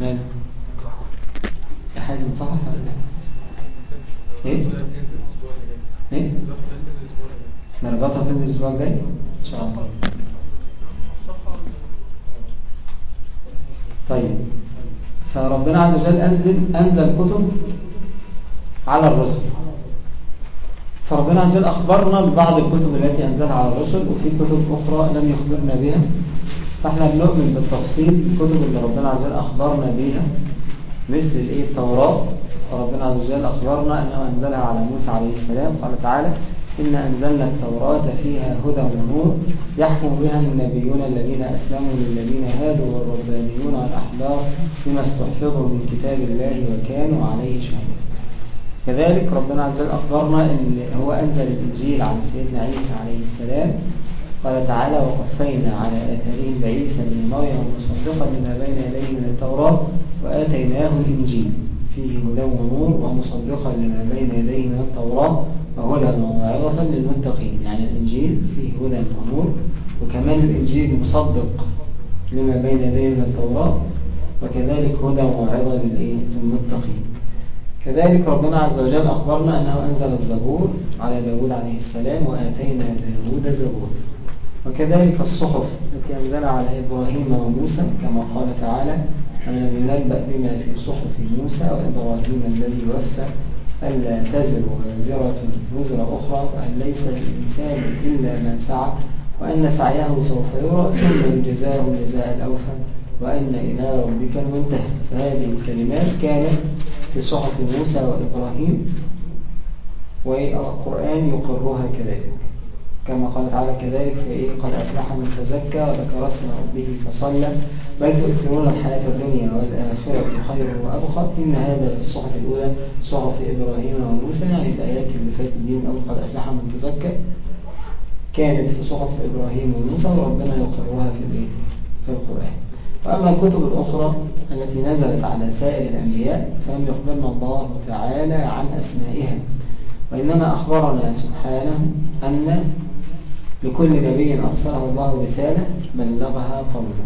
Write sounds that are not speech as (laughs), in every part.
ماله؟ حازم صح ولا لسه؟ إيه؟ إيه؟ درجاتها تنزل الأسبوع الجاي؟ إن شاء الله. طيب. فربنا عز وجل انزل أنزل كتب على الرسل. فربنا عز وجل أخبرنا ببعض الكتب التي أنزلها على الرسل وفي كتب أخرى لم يخبرنا بها. فإحنا بنؤمن بالتفصيل الكتب اللي ربنا عز وجل أخبرنا بها مثل الايه التوراة. فربنا عز وجل أخبرنا أنه أنزلها على موسى عليه السلام. قال تعالى إنا أنزلنا التوراة فيها هدى ونور يحكم بها النبيون الذين أسلموا للذين هادوا والربانيون والأحبار بما استحفظوا من كتاب الله وكانوا عليه شهداء كذلك ربنا عز وجل أخبرنا أن هو أنزل الإنجيل على سيدنا عيسى عليه السلام. قال تعالى وقفينا على آثارهم بعيسى بن مريم مصدقا لما بين يديه من التوراة وآتيناه الإنجيل. فيه هدى ونور ومصدقا لما بين يديه من التوراة وهدى وموعظة للمتقين. يعني الإنجيل فيه هدى ونور وكمان الإنجيل مصدق لما بين يديه من التوراة وكذلك هدى وموعظة للمتقين. كذلك ربنا عز وجل أخبرنا أنه أنزل الزبور على داود عليه السلام وآتينا داود زبور. وكذلك الصحف التي أنزلها على إبراهيم وموسى كما قال تعالى أنا ينبأ بما في صحف موسى وإبراهيم الذي وفى ألا تزر وازرة وزر أخرى وأن ليس للإنسان إلا ما سعى وأن سعيه سوف يرى ثم يجزاه الجزاء الأوفى وأن إلى ربك المنتهى. فهذه الكلمات كانت في صحف موسى وإبراهيم والقرآن يقرها كذلك. كما قال تعالى كذلك فإيه قد أفلح من تزكى وذكر اسم ربه فصلى. بل تؤثرون الحياة الدنيا والآخرة خير وأبقى. إن هذا في الصحف الأولى صحف إبراهيم وموسى. يعني الآيات اللي فاتت دي من أول قد أفلح من تزكى كانت في صحف إبراهيم وموسى وربنا يقرها في الإيه؟ في القرآن. وأما الكتب الأخرى التي نزلت على سائر الأنبياء فلم يخبرنا الله تعالى عن أسمائها. وإنما أخبرنا سبحانه أن لكل نبي أرسله الله رسالة بلغها قومه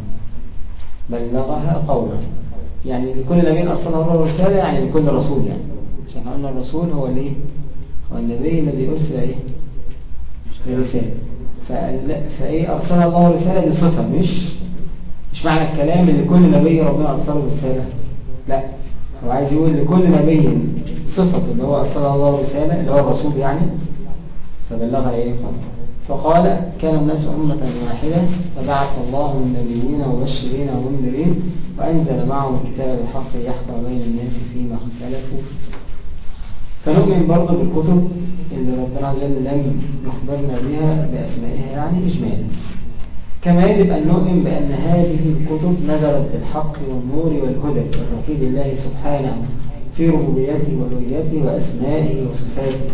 بلغها قومه يعني لكل نبي أرسله الله رسالة يعني لكل رسول يعني. عشان قلنا الرسول هو الايه هو النبي الذي أرسل إيه؟ برسالة فإيه أرسل الله رسالة دي صفة مش مش معنى الكلام اللي كل نبي ربنا أرسله رسالة. لا. هو عايز يقول لكل نبي صفة اللي هو أرسل الله رسالة اللي هو الرسول يعني. فبلغها إيه؟ فقال كان الناس أمة واحدة فبعث الله النبيين مبشرين ومنذرين وأنزل معهم الكتاب الحق يحكم بين الناس فيما اختلفوا. فنؤمن برضه بالكتب اللي ربنا عز وجل لم يخبرنا بها بأسمائها يعني إجمالا. كما يجب أن نؤمن بأن هذه الكتب نزلت بالحق والنور والهدى وتوحيد الله سبحانه في ربوبيته والويته وأسمائه وصفاته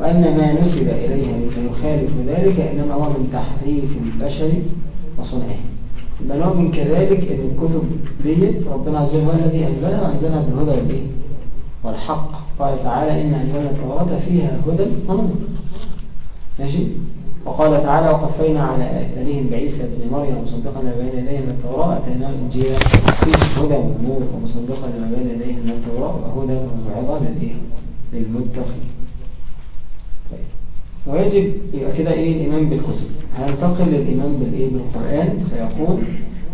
وأن ما نسب إليها مما يخالف ذلك إنما هو من تحريف البشر وصنعه. يبقى نؤمن كذلك أن الكتب ديت ربنا عز وجل هو الذي أنزلها وأنزلها بالهدى والإيه؟ والحق. قال تعالى إن أنزلنا التوراة فيها هدى ونور ماشي؟ وقال تعالى وقفينا على آثارهم بعيسى بن مريم مصدقا لما بين يديه من التوراة أتيناه الإنجيل فيه هدى ونور ومصدقا لما بين يديه من التوراة وهدى وموعظة للإيه؟ للمتقين. ويجب يبقى كده إيه؟ الإيمان بالكتب. هننتقل للايمان بالإيه؟ بالقرآن؟ فيقول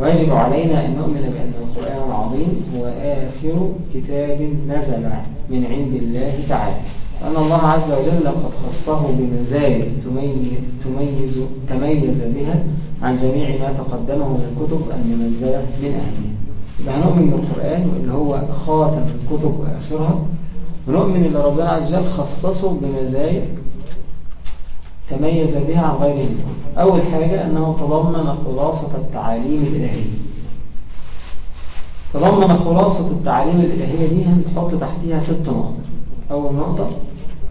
ويجب علينا أن نؤمن بأن القرآن العظيم هو آخر كتاب نزل من عند الله تعالى. وان الله عز وجل قد خصه بمزايا تميز تميز بها عن جميع ما تقدمه من الكتب المنزلة من أهلها. يبقى هنؤمن بالقرآن اللي هو خاتم الكتب وآخرها. ونؤمن ان ربنا عز وجل خصصه بمزايا تميز بها عن غيره أول حاجة أنه تضمن خلاصة التعاليم الإلهية. تضمن خلاصة التعاليم الإلهية دي هنحط تحتها ست نقط. أول نقطة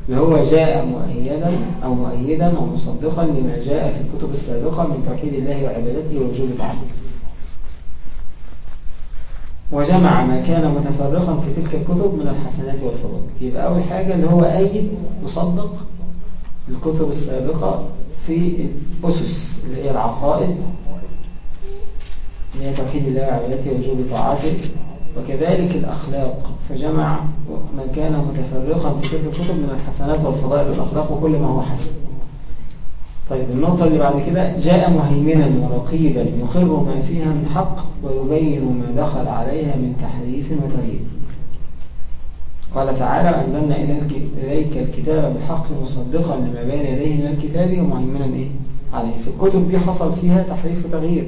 اللي هو جاء مؤيدا أو مؤيدا ومصدقا لما جاء في الكتب السابقة من توحيد الله وعبادته ووجوب طاعته. وجمع ما كان متفرقا في تلك الكتب من الحسنات والفضائل. يبقى أول حاجة اللي هو أيد مصدق الكتب السابقة في الأسس اللي هي العقائد اللي هي توحيد الله وعبادته ووجوب طاعته. وكذلك الأخلاق. فجمع ما كان متفرقا في تلك الكتب من الحسنات والفضائل والأخلاق وكل ما هو حسن. طيب النقطة اللي بعد كده جاء مهيمنا ورقيبا يقر ما فيها من حق ويبين ما دخل عليها من تحريف وتغيير قال تعالى أنزلنا إليك الكتاب بالحق مصدقا لما بين يديه من الكتاب ومهيمنا إيه؟ عليه. في الكتب دي حصل فيها تحريف وتغيير.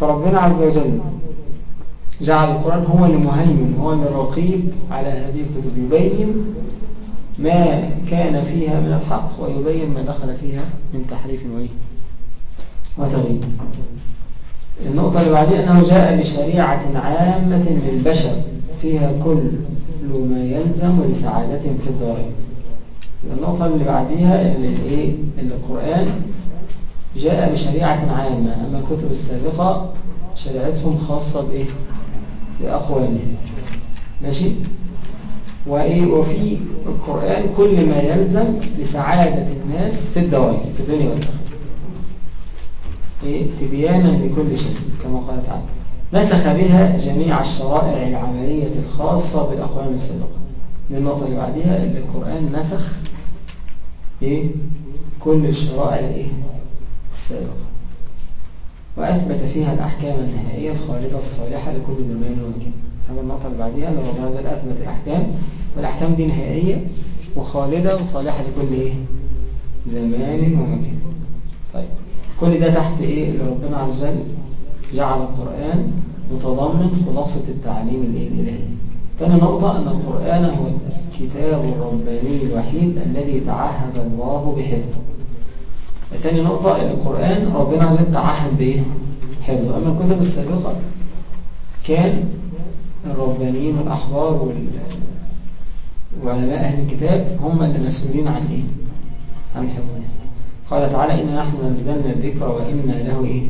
فربنا عز وجل جعل القرآن هو المهيمن هو الرقيب على هذه الكتب يبين ما كان فيها من الحق ويبين ما دخل فيها من تحريف وإيه وتغيير النقطة اللي بعدها أنه جاء بشريعة عامة للبشر فيها كل ما يلزم لسعادة في الدارين النقطة اللي بعديها اللي, الإيه؟ اللي القرآن جاء بشريعة عامة أما الكتب السابقة شريعتهم خاصة بإيه؟ بأقوامهم ماشي؟ وإيه وفي القرآن كل ما يلزم لسعادة الناس في الدوائر في الدنيا والآخرة. إيه؟ تبيانا لكل شيء كما قال تعالى. نسخ بها جميع الشرائع العملية الخاصة بالأقوام السابقة. من النقطة اللي بعدها اللي القرآن نسخ إيه؟ كل الشرائع الإيه السابقة. وأثبت فيها الأحكام النهائية الخالدة الصالحة لكل زمان ومكان. هذا النقطة اللي بعدها اللي ربنا جل أثبت الأحكام والأحكام دي نهائية وخالدة وصالحة لكل إيه؟ زمان ومكان. طيب كل ده تحت إيه؟ اللي ربنا عز وجل جعل القرآن متضمن خلاصة التعليم الإلهي. ثاني نقطة أن القرآن هو الكتاب الرباني الوحيد الذي تعهد الله بحفظه. ثاني نقطة القرآن ربنا عز وجل تعهد بإيه؟ حفظه أما الكتب السابقة كان الربانيين والأحبار وعلماء أهل الكتاب هم اللي مسؤولين عن إيه؟ عن حفظه قال تعالى إنا نحن نزلنا الذكر وإنا له إيه؟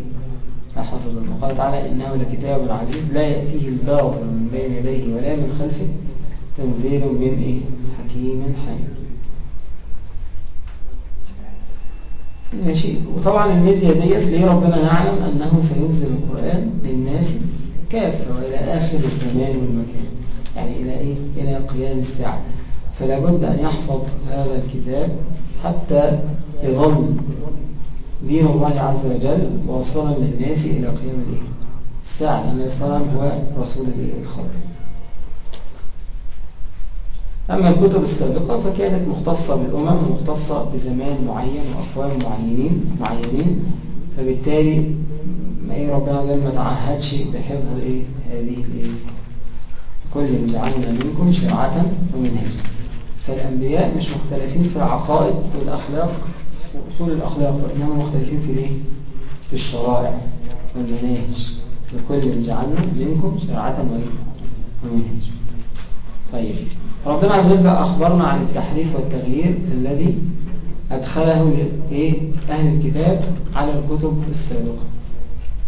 لحفظ وقال تعالى إنه لكتاب عزيز لا يأتيه الباطل من بين يديه ولا من خلفه تنزيل من إيه؟ حكيم حميد ماشي. وطبعا الميزية ديت ليه ربنا يعلم؟ أنه سينزل القرآن للناس كافة وإلى آخر الزمان والمكان. يعني إلى إيه؟ إلى قيام الساعة. فلا بد أن يحفظ هذا الكتاب حتى يظل دين الله عز وجل واصلا للناس إلى قيام الساعة. لأن الإسلام هو رسول الخاتم. أما الكتب السابقة فكانت مختصة بالأمم ومختصة بزمان معين وأقوام معينين معينين. فبالتالي ما إيه ربنا عز وجل ما تعهدش بحفظ إيه هذه الإيه كل جعلنا منكم شرعة ومنهجا فالأنبياء مش مختلفين في العقائد والأخلاق وأصول الأخلاق وإنما مختلفين في إيه؟ في الشرائع والمناهج. لكل جعلنا منكم شرعة ومنهج طيب. ربنا عز وجل أخبرنا عن التحريف والتغيير الذي أدخله؟ أهل الكتاب على الكتب السابقة.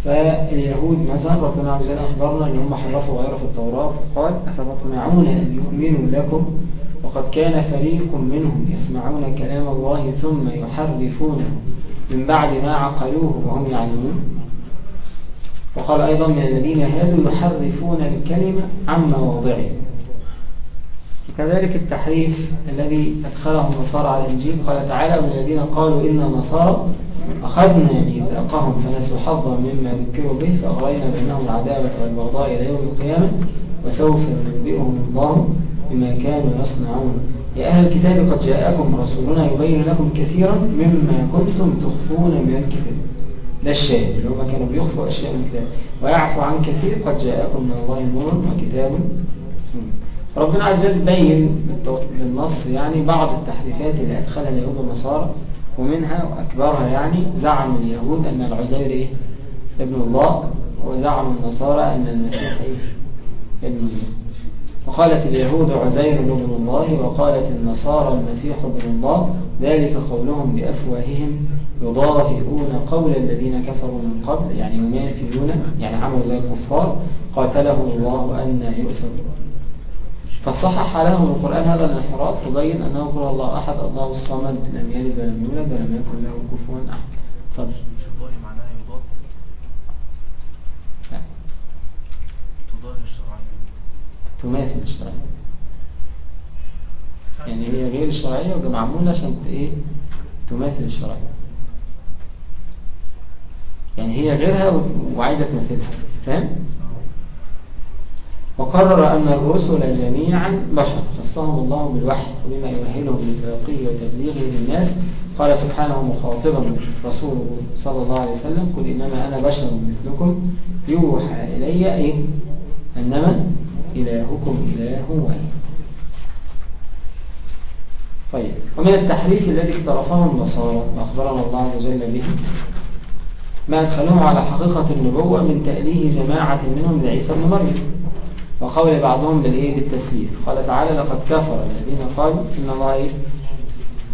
فاليهود مثلا ربنا عز وجل أخبرنا أن هم حرفوا غيره في التوراة فقال أفتطمعون أن يؤمنوا لكم؟ وقد كان فريق منهم يسمعون كلام الله ثم يحرفونه من بعد ما عقلوه وهم يعلمون. وقال أيضا من الذين هادوا يحرفون الكلمة عن مواضعه كذلك التحريف الذي أدخله النصارى على الإنجيل قال تعالى من الذين قالوا إن نصارى أخذنا ميثاقهم فنسوا حظا مما ذكروا به فأغرينا بينهم العداوة والبغضاء إلى يوم القيامة وسوف ينبئهم الله بما كانوا يصنعون. يا أهل الكتاب قد جاءكم رسولنا يبين لكم كثيرا مما كنتم تخفون من الكتاب ده الشاهد اللي هم كانوا بيخفوا أشياء من الكتاب ويعفو عن كثير قد جاءكم من الله نور وكتاب ربنا عز وجل بين بالنص يعني بعض التحريفات اللي أدخلها اليهود والنصارى ومنها وأكبرها يعني زعم اليهود أن العزير إيه؟ ابن الله وزعم النصارى أن المسيح إيه؟ ابن الله وقالت اليهود عزير ابن الله وقالت النصارى المسيح ابن الله ذلك قولهم بأفواههم يضاهئون قول الذين كفروا من قبل يعني يماثلون يعني عملوا زي الكفار قاتلهم الله أن يؤفكون فصحح لهم القرآن هذا الانحراف وبين أنه قل الله أحد الله الصمد لم يلد ولم يولد ولم يكن له كفوا أحد. تفضل. مش الله معناها يضاد لا. تضاهي الشرعية. تماثل الشرعية. يعني هي غير الشرعية ومعمولة عشان إيه؟ تماثل الشرعية. يعني هي غيرها وعايزة تمثلها فاهم؟ وقرر أن الرسل جميعا بشر. خصهم الله بالوحي وبما يؤهلهم لتلقيه وتبليغه للناس. قال سبحانه مخاطبا رسوله صلى الله عليه وسلم قل إنما أنا بشر مثلكم. يوحى إلي إيه؟ أنما إلهكم إله واحد. طيب ومن التحريف الذي اخترفه النصارى وأخبرنا الله عز وجل به ما أدخلوه على حقيقة النبوة من تأليه جماعة منهم لعيسى بن مريم. وقول بعضهم بالإيه؟ بالتسليس. قال تعالى لقد كفر الذين قالوا إن الله؟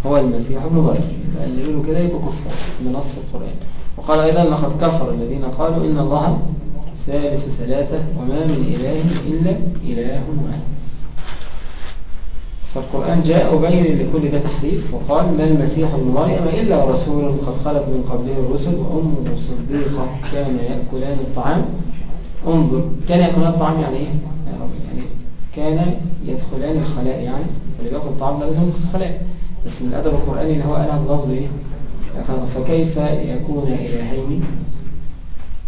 هو المسيح ابن مريم. اللي يقولوا كده يبقوا كفار بنص القرآن. وقال أيضا لقد كفر الذين قالوا إن الله ثالث ثلاثة وما من إله إلا إله واحد. فالقرآن جاء وبين لكل ده تحريف وقال ما المسيح ابن مريم إلا رسول قد خلت من قبله الرسل وأمه صديقة كان يأكلان الطعام انظر. كان يأكلان الطعام يعني إيه؟ يعني كان يدخلان الخلاء يعني. اللي بيأكل الطعام ده لازم يدخل الخلاء. بس من الأدب القرآني اللي هو قالها بلفظ إيه؟ فكيف يكون إلهين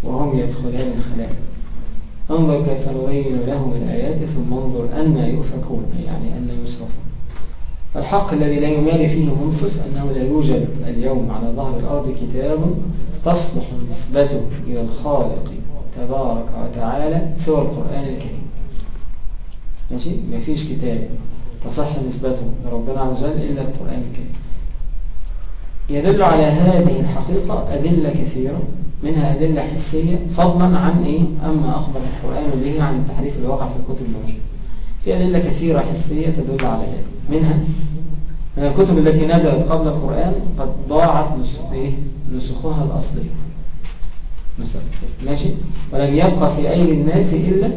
وهم يدخلان الخلاء؟ انظر كيف نبين لهم الآيات ثم انظر أن يؤفكون. يعني أن يصرفون. الحق الذي لا يمال فيه منصف أنه لا يوجد اليوم على ظهر الأرض كتاب تصلح نسبته إلى الخالق. تبارك وتعالى سوى القرآن الكريم. ماشي؟ ما فيش كتاب تصح نسبته لربنا عز وجل إلا القرآن الكريم. يدل على هذه الحقيقة أدلة كثيرة منها أدلة حسية فضلا عن إيه؟ أما أخبر القرآن به عن التحريف الواقع في الكتب الموجودة في أدلة كثيرة حسية تدل على ذلك منها من الكتب التي نزلت قبل القرآن قد ضاعت إيه؟ نسخها الأصلية. ماشي؟ ولم يبقى في أيدي الناس إلا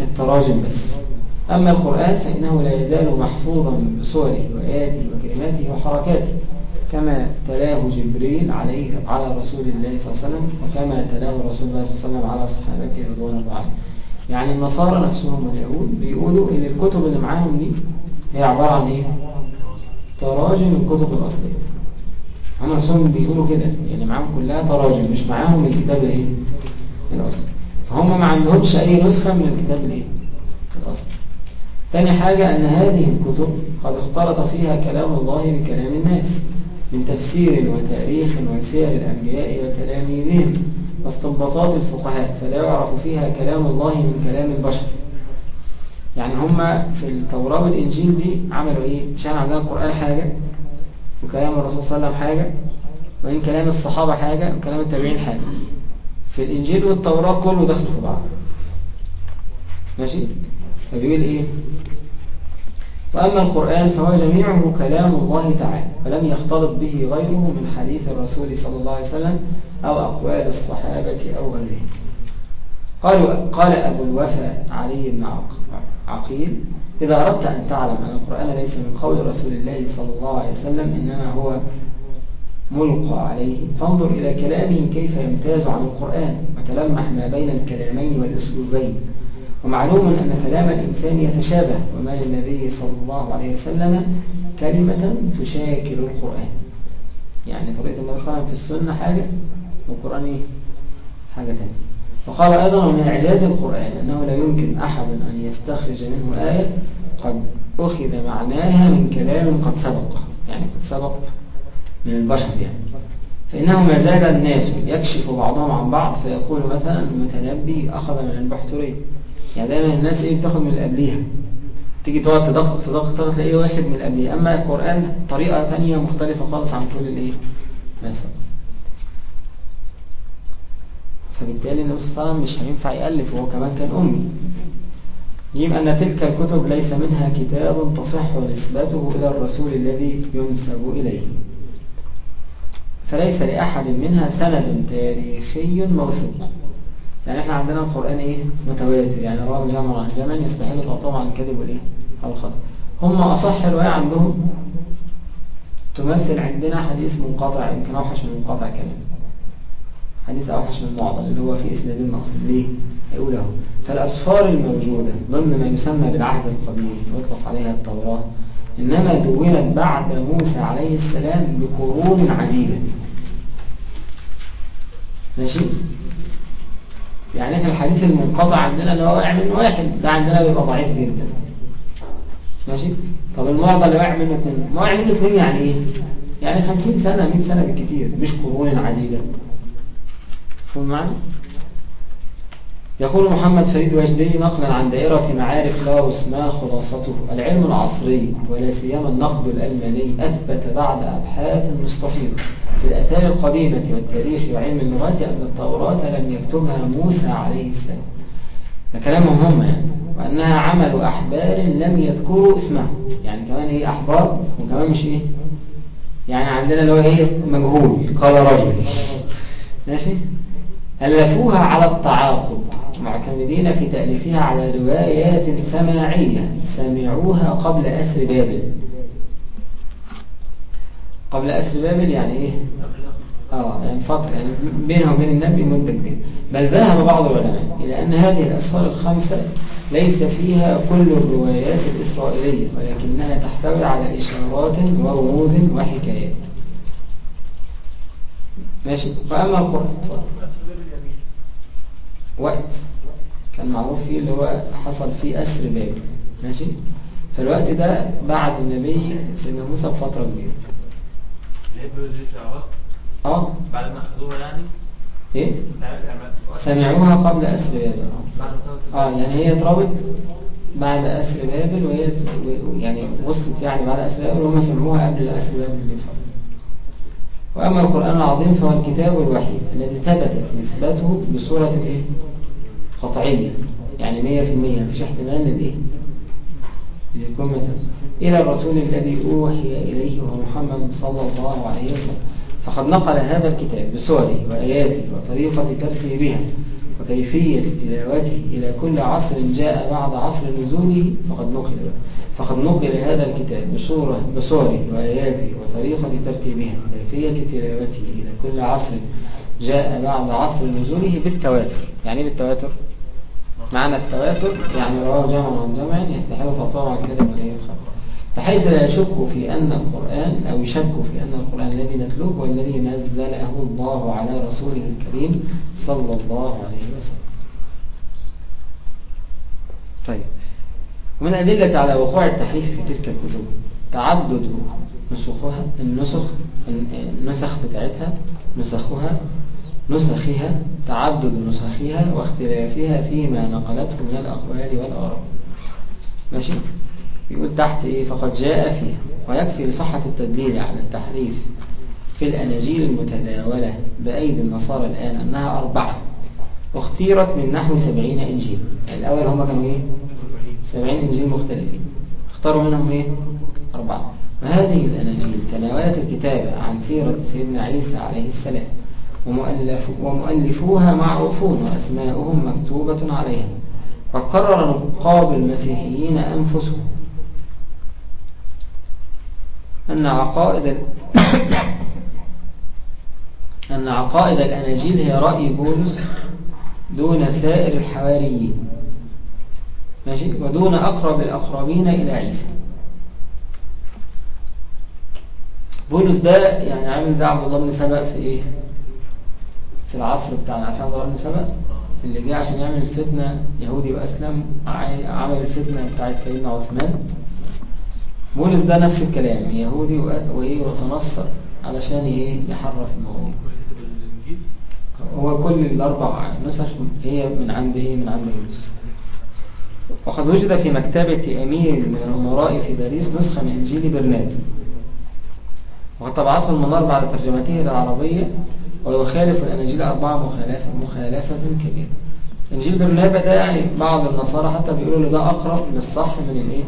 التراجم بس. أما القرآن فإنه لا يزال محفوظا بصوره وآياته وكلماته وحركاته كما تلاه جبريل عليه على رسول الله صلى الله عليه وسلم وكما تلاه رسول الله صلى الله عليه وسلم على صحابته رضوان الله عليهم. يعني النصارى نفسهم واليهود بيقولوا إن الكتب اللي معاهم دي هي عبارة عن إيه؟ تراجم الكتب الأصلية. هم نفسهم بيقولوا كده يعني معاهم كلها تراجم مش معاهم الكتاب الإيه؟ الأصلي فهم ما عندهمش أي نسخة من الكتاب الإيه؟ الأصلي تاني حاجة أن هذه الكتب قد اختلط فيها كلام الله بكلام الناس من تفسير وتاريخ وسير الأنبياء وتلاميذهم واستنباطات الفقهاء فلا يعرف فيها كلام الله من كلام البشر. يعني هم في التوراة والإنجيل دي عملوا إيه؟ عشان عندنا القرآن حاجة؟ وكلام الرسول صلى الله عليه وسلم حاجة وإن كلام الصحابة حاجة وكلام التابعين حاجة في الإنجيل والتوراة كله دخل في بعض ماشي؟ فبيقول إيه؟ وأما القرآن فهو جميعه كلام الله تعالى ولم يختلط به غيره من حديث الرسول صلى الله عليه وسلم أو أقوال الصحابة أو غيرهم قال, قال أبو الوفا علي بن عقيل إذا أردت أن تعلم أن القرآن ليس من قول رسول الله صلى الله عليه وسلم إنما هو ملقى عليه. فانظر إلى كلامه كيف يمتاز عن القرآن وتلمح ما بين الكلامين والأسلوبين. ومعلوم أن كلام الإنسان يتشابه وما للنبي صلى الله عليه وسلم كلمة تشاكل القرآن. يعني طريقة النبي صلى الله عليه وسلم في السنة حاجة والقرآن؟ حاجة ثانية وقال أيضا من إعجاز القرآن أنه لا يمكن أحد أن يستخرج منه آية قد أخذ معناها من كلام قد سبق يعني قد سبق من البشر يعني. فإنه ما زال الناس يكشف بعضهم عن بعض فيقول مثلا المتنبي أخذ من البحتري يعني دايما الناس إيه بتاخد من اللي قبليها تيجي تقعد تدقق تدقق تدقق تلاقيه واحد من اللي قبليها أما القرآن طريقة ثانية مختلفة خالص عن كل الإيه؟ مثلا. فبالتالي النبي صلى الله عليه وسلم مش هينفع يألف وهو كمان كان أمي. جيم أن تلك الكتب ليس منها كتاب تصح نسبته إلى الرسول الذي ينسب إليه. فليس لأحد منها سند تاريخي موثوق. يعني إحنا عندنا القرآن إيه؟ متواتر. يعني رواه جمع عن جمع يستحيل تعطوهم عن الكذب والإيه؟ أو الخطأ. هم أصح رواية عندهم تمثل عندنا حديث منقطع يمكن أوحش من منقطع كمان. حديث أوحش من المعضل اللي هو في إسنادين أصلا ليه؟ هيقول اهو فالأسفار الموجودة ضمن ما يسمى بالعهد القديم ويطلق عليها التوراة إنما دونت بعد موسى عليه السلام بقرون عديدة. ماشي؟ يعني إحنا الحديث المنقطع عندنا اللي هو واقع من واحد ده عندنا بيبقى ضعيف جدا. ماشي؟ طب المعضل اللي واقع منه اثنين واقع منه اثنين يعني إيه؟ يعني 50 سنة 100 سنة بالكثير مش قرون عديدة. فهم معنى يقول محمد فريد وجدي نقلا عن دائرة معارف لاروس ما خلاصته. العلم العصري ولا سيما النقد الألماني أثبت بعد أبحاث مستفيضة. في الأثار القديمة والتاريخ وعلم اللغات أن التوراة لم يكتبها موسى عليه السلام. ده كلامهم هم يعني وأنها عمل أحبار لم يذكروا اسمها. يعني كمان إيه أحبار؟ وكمان مش إيه؟ يعني عندنا اللي هو إيه؟ مجهول قال رجل. ماشي؟ ألفوها على التعاقب. معتمدين في تأليفها على روايات سماعية. سمعوها قبل أسر بابل. قبل أسر بابل يعني إيه؟ آه يعني فترة يعني بينها وبين النبي مدة كبيرة. بل ذهب بعض العلماء إلى أن هذه الأسفار الخمسة ليس فيها كل الروايات الإسرائيلية ولكنها تحتوي على إشارات ورموز وحكايات. ماشي. فأما القرآن وقت. كان معروف فيه اللي هو حصل فيه أسر بابل ماشي؟ فالوقت ده بعد النبي سيدنا موسى بفترة كبيرة. آه. بعد ما اخذوها يعني؟ إيه؟ سمعوها قبل أسر بابل. آه يعني هي اتربط بعد أسر بابل وهي يعني وصلت يعني بعد أسر بابل وهم سمعوها قبل أسر بابل بفترة وأما القرآن العظيم فهو الكتاب الوحيد الذي ثبتت نسبته بصورة إيه؟ قطعية. يعني مية في المية. مفيش احتمال للإيه؟ ليكون مثلا إلى الرسول الذي أوحي إليه وهو محمد صلى الله عليه وسلم. فقد نقل هذا الكتاب بصوره وآياته وطريقة ترتيبها. وكيفية تلاوته إلى كل عصر جاء بعد عصر نزوله فقد نقل فقد نقل هذا الكتاب بصورة بصوره وآياته وطريقة ترتيبها وكيفية تلاوته إلى كل عصر جاء بعد عصر نزوله بالتواتر. يعني بالتواتر؟ معنى التواتر يعني رواه جمع عن جمع يستحيل تعطوه عن كذا من الخلق بحيث لا يشك في أن القرآن أو يشك في أن القرآن الذي نتلوه والذي نزله الله على رسوله الكريم صلى الله عليه وسلم. طيب. ومن الأدلة على وقوع التحريف في تلك الكتب تعدد نسخها النسخ النسخ بتاعتها نسخها نسخها تعدد نسخها واختلافها فيما نقلته من الأقوال والآراء. ماشي؟ يقول تحت إيه فقد جاء فيها ويكفي لصحة التدليل على التحريف في الأناجيل المتداولة بأيدي النصارى الآن أنها أربعة واختيرت من نحو سبعين إنجيل. الأول هم كانوا إيه؟ سبعين إنجيل مختلفين. اختاروا منهم إيه؟ أربعة. وهذه الأناجيل تناولت الكتابة عن سيرة سيدنا عيسى عليه السلام ومؤلف ومؤلفوها معروفون وأسماؤهم مكتوبة عليها وقرر نقاب المسيحيين أنفسهم أن عقائد (coughs) أن عقائد الأناجيل هي رأي بولس دون سائر الحواريين. ماشي؟ ودون أقرب الأقربين إلى عيسى. بولس ده يعني عامل زي عبد الله بن سبأ في إيه؟ في العصر بتاعنا. عارفين عبد الله بن سبأ؟ اللي جه عشان يعمل الفتنة يهودي وأسلم عمل الفتنة بتاعت سيدنا عثمان. بولس ده نفس الكلام يهودي وتنصر علشان إيه؟ يحرف المواضيع هو كل الأربع نسخ هي من عند إيه؟ من عند بولس. وقد وجد في مكتبة أمير من الأمراء في باريس نسخة من إنجيل برنابي. وقد طبعته المنار بعد ترجمته إلى العربية ويخالف الأناجيل أربعة مخالفة, مخالفة كبيرة. إنجيل برنابا ده يعني بعض النصارى حتى بيقولوا ده أقرب للصح من الإيه؟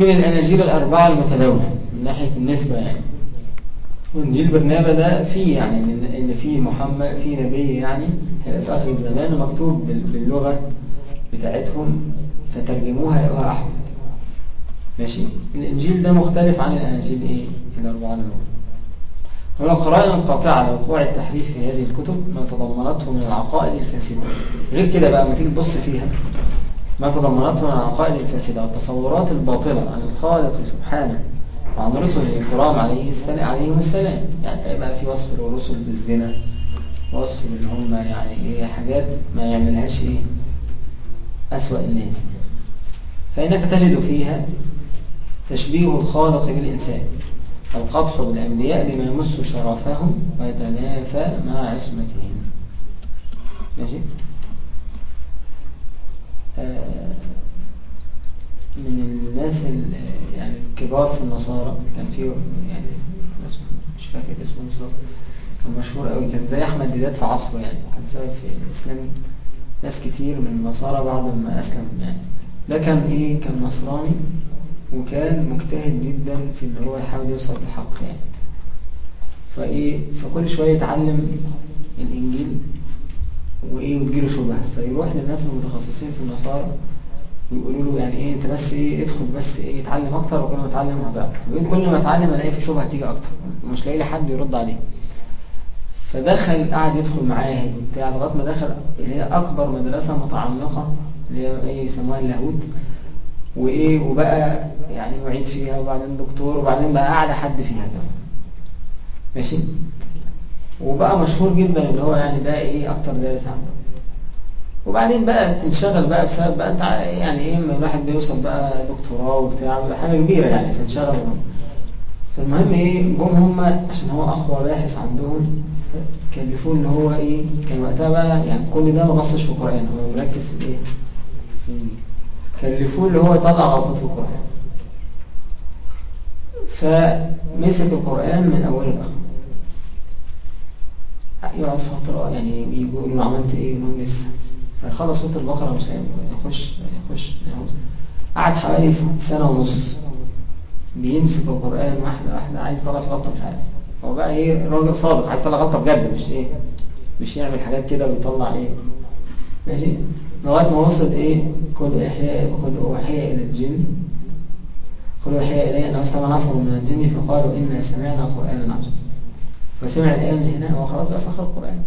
من الأناجيل الأربعة المتداولة من ناحية النسبة يعني. وإنجيل برنابا ده فيه يعني إن فيه محمد فيه نبي يعني في آخر الزمان ومكتوب باللغة بتاعتهم فترجموها لقوها أحمد. ماشي؟ الإنجيل ده مختلف عن الأناجيل إيه؟ الأربعة الأولى هناك قرائن قاطعة على وقوع التحريف في هذه الكتب ما تضمنته من العقائد الفاسدة. غير كده بقى ما تيجي تبص فيها. ما تضمنته من العقائد الفاسدة والتصورات الباطلة عن الخالق سبحانه وعن رسله الكرام عليه السلام عليهم السلام. يعني بقى في وصف الرسل بالزنا وصف ان هم يعني إيه حاجات ما يعملهاش إيه أسوأ الناس. فإنك تجد فيها تشبيه الخالق بالإنسان القطح بالأنبياء بما يمس شرفهم ويتنافى مع عصمتهم. ماشي؟ من الناس يعني الكبار في النصارى. كان في يعني مش فاكر اسمه بالظبط. كان مشهور قوي. كان زي أحمد ديدات في عصره يعني. كان سبب في الاسلام ناس كتير من النصارى بعد ما أسلم يعني. ده كان إيه؟ كان نصراني وكان مجتهد جدا في إن هو يحاول يوصل للحق يعني. فإيه؟ فكل شوية يتعلم الإنجيل. وإيه وتجيله شبهة. فيروح للناس المتخصصين في النصارى ويقولوا له يعني إيه أنت بس إيه ادخل بس إيه اتعلم أكتر وكل ما أتعلم هتعرف بيقول كل ما أتعلم ألاقي في شبهة تيجي أكتر. مش لاقي لي حد يرد عليه. فدخل قعد يدخل معاهد وبتاع لغاية ما دخل اللي هي أكبر مدرسة متعمقة اللي هي إيه يسموها اللاهوت. وإيه وبقى يعني معيد فيها وبعدين دكتور وبعدين بقى أعلى حد فيها كمان. ماشي؟ وبقى مشهور جدا اللي هو يعني ده إيه أكتر دارس عنده. وبعدين بقى انشغل بقى بسبب بقى أنت يعني إيه الواحد بيوصل بقى دكتوراه وبتاع حاجة كبيرة يعني فانشغل فالمهم إيه جم هم عشان هو اقوى باحث عندهم كلفوه إن هو إيه كان وقتها بقى يعني كل ده ما بصش في القرآن هو مركز في إيه؟ كلفوه اللي هو يطلع غلطات في القرآن. فمسك القرآن من اوله لاخره يقعد فتره يعني يقول له عملت إيه يقول لسه فيخلص سورة البقرة مش يخش يخش قعد حوالي سنة ونص بيمسك القرآن واحدة واحدة عايز يطلع في غلطة مش عارف. هو بقى إيه راجل صادق عايز يطلع غلطة بجد مش إيه مش يعمل حاجات كده ويطلع إيه. ماشي؟ لغاية ما وصل إيه كل إحياء كل أوحي إلى الجن. كل أوحي إليه أنه استمع نفر من الجن فقالوا إنا سمعنا قرآنا عجبا. وسمع الآية من هنا هو خلاص بقى فخر القرآن.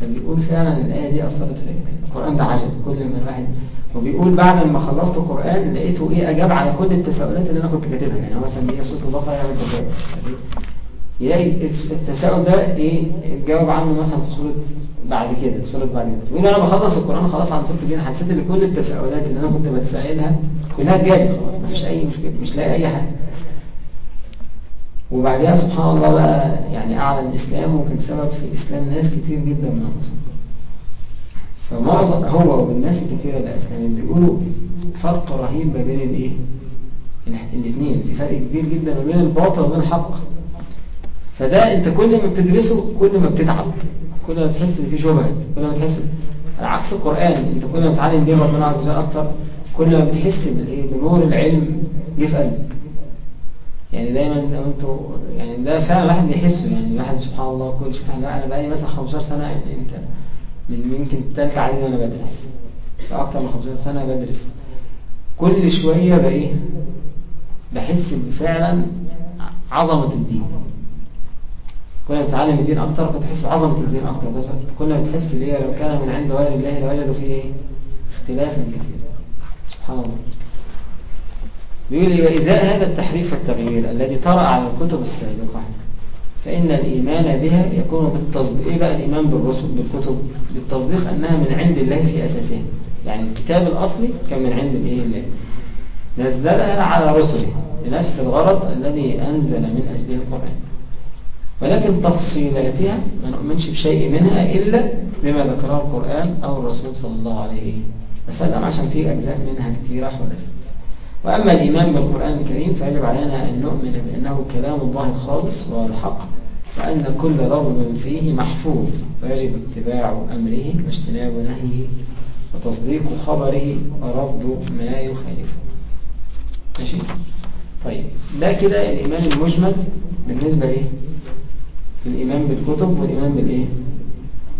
فبيقول فعلا الآية دي أثرت فيا القرآن. ده عجب كل ما الواحد وبيقول بعد ما خلصت القرآن لقيته إيه؟ أجاب على كل التساؤلات اللي أنا كنت كاتبها. يعني هو مثلا إيه سورة البقرة يعمل تساؤل يلاقي التساؤل ده إيه؟ اتجاوب عنه مثلا في سورة بعد كده في سورة بعد كده. بيقول أنا بخلص القرآن خلاص عن سورة الجن حسيت إن كل التساؤلات اللي أنا كنت بتسائلها كلها اتجابت خلاص مفيش أي مشكلة مش لاقي أي حاجة. وبعدها سبحان الله بقى يعني أعلن الإسلام وكان سبب في إسلام ناس كتير جدا من المسلمين فمعظم هو والناس الكثيرة اللي أسلمين بيقولوا فرق رهيب ما بين الإيه؟ الاثنين في فرق كبير جدا ما بين الباطل وبين الحق. فده أنت كل ما بتدرسه كل ما بتتعب كل ما بتحس إن في شبهة كل ما بتحس عكس القرآن. أنت كل ما بتعلم دين ربنا عز وجل أكتر كل ما بتحس بنور العلم جه في قلبك يعني دايما أنتوا يعني ده فعلا الواحد بيحسه يعني الواحد سبحان الله كل شوف أنا بقالي مثلا 15 سنة يعني أنت من يمكن ثالثه اعدادي وأنا بدرس. أكتر من 15 سنة بدرس. كل شوية بايه بحس فعلا عظمة الدين. كل ما بتتعلم الدين أكتر بتحس بعظمة الدين أكتر. بس كل ما بتحس ليه لو كان من عند غير الله لوجدوا فيه إيه؟ اختلافا كثيرا سبحان الله. بيقول لي وإزاء هذا التحريف والتغيير الذي طرأ على الكتب السابقة فإن الإيمان بها يكون بالتصديق إيه بقى الإيمان بالرسل بالكتب؟ بالتصديق أنها من عند الله في أساسها. يعني الكتاب الأصلي كان من عند الإيه الله. نزلها على رسله بنفس الغرض الذي أنزل من أجله القرآن. ولكن تفصيلاتها ما نؤمنش بشيء منها إلا بما ذكره القرآن أو الرسول صلى الله عليه وسلم عشان في أجزاء منها كثيرة حرفت وأما الإيمان بالقرآن الكريم فيجب علينا أن نؤمن بأنه كلام الله الخالص وهو الحق وأن كل لفظ فيه محفوظ ويجب اتباع أمره واجتناب نهيه وتصديق خبره ورفض ما يخالفه. ماشي؟ طيب ده كده الإيمان المجمل بالنسبة لإيه؟ الإيمان بالكتب والإيمان بالإيه؟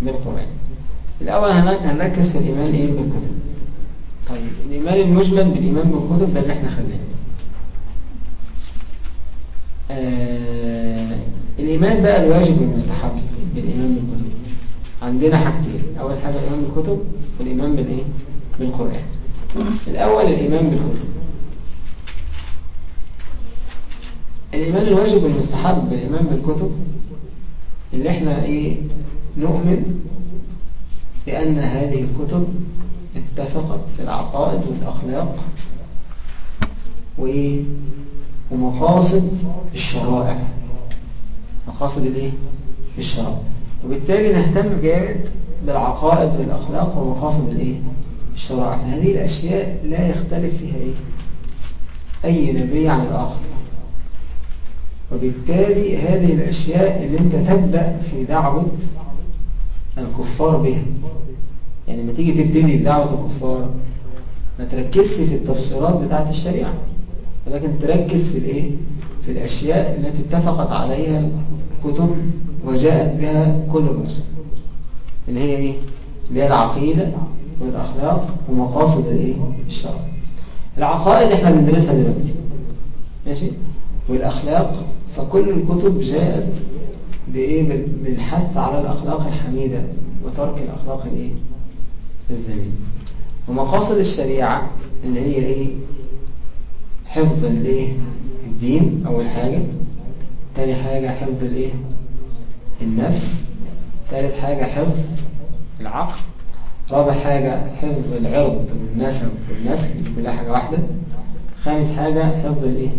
بالقرآن. الأول هنركز في الإيمان إيه؟ بالكتب. طيب الإيمان المجمل بالإيمان بالكتب ده اللي إحنا خليناه آه الإيمان بقى الواجب والمستحب بالإيمان بالكتب عندنا حاجتين. أول حاجة الإيمان بالكتب والإيمان بالإيه؟ بالقرآن. الأول الإيمان بالكتب الإيمان الواجب والمستحب بالإيمان بالكتب اللي إحنا إيه؟ نؤمن بأن هذه الكتب اتفقت في العقائد والأخلاق وإيه ومقاصد الشرائع. مقاصد الايه؟ الشرائع. وبالتالي نهتم جامد بالعقائد والأخلاق ومقاصد الايه؟ الشرائع. فهذه الأشياء لا يختلف فيها إيه؟ أي نبي عن الآخر. وبالتالي هذه الأشياء اللي انت تبدأ في دعوة الكفار بها. يعني لما تيجي تبتدي دعوة الكفار ما تركزش في التفسيرات بتاعت الشريعة ولكن تركز في الإيه؟ في الأشياء التي اتفقت عليها الكتب وجاءت بها كل الرسل اللي هي إيه؟ اللي هي العقيدة والأخلاق ومقاصد الإيه؟ الشرع. العقائد إحنا بندرسها دلوقتي ماشي؟ والأخلاق فكل الكتب جاءت بإيه؟ بالحث على الأخلاق الحميدة وترك الأخلاق الإيه؟ الذميمه ومقاصد الشريعة اللي هي إيه؟ حفظ الإيه؟ الدين أول حاجة. تاني حاجة حفظ الإيه؟ النفس. تالت حاجة حفظ العقل. رابع حاجة حفظ العرض والنسب والنسل كلها حاجة واحدة. خامس حاجة حفظ الإيه؟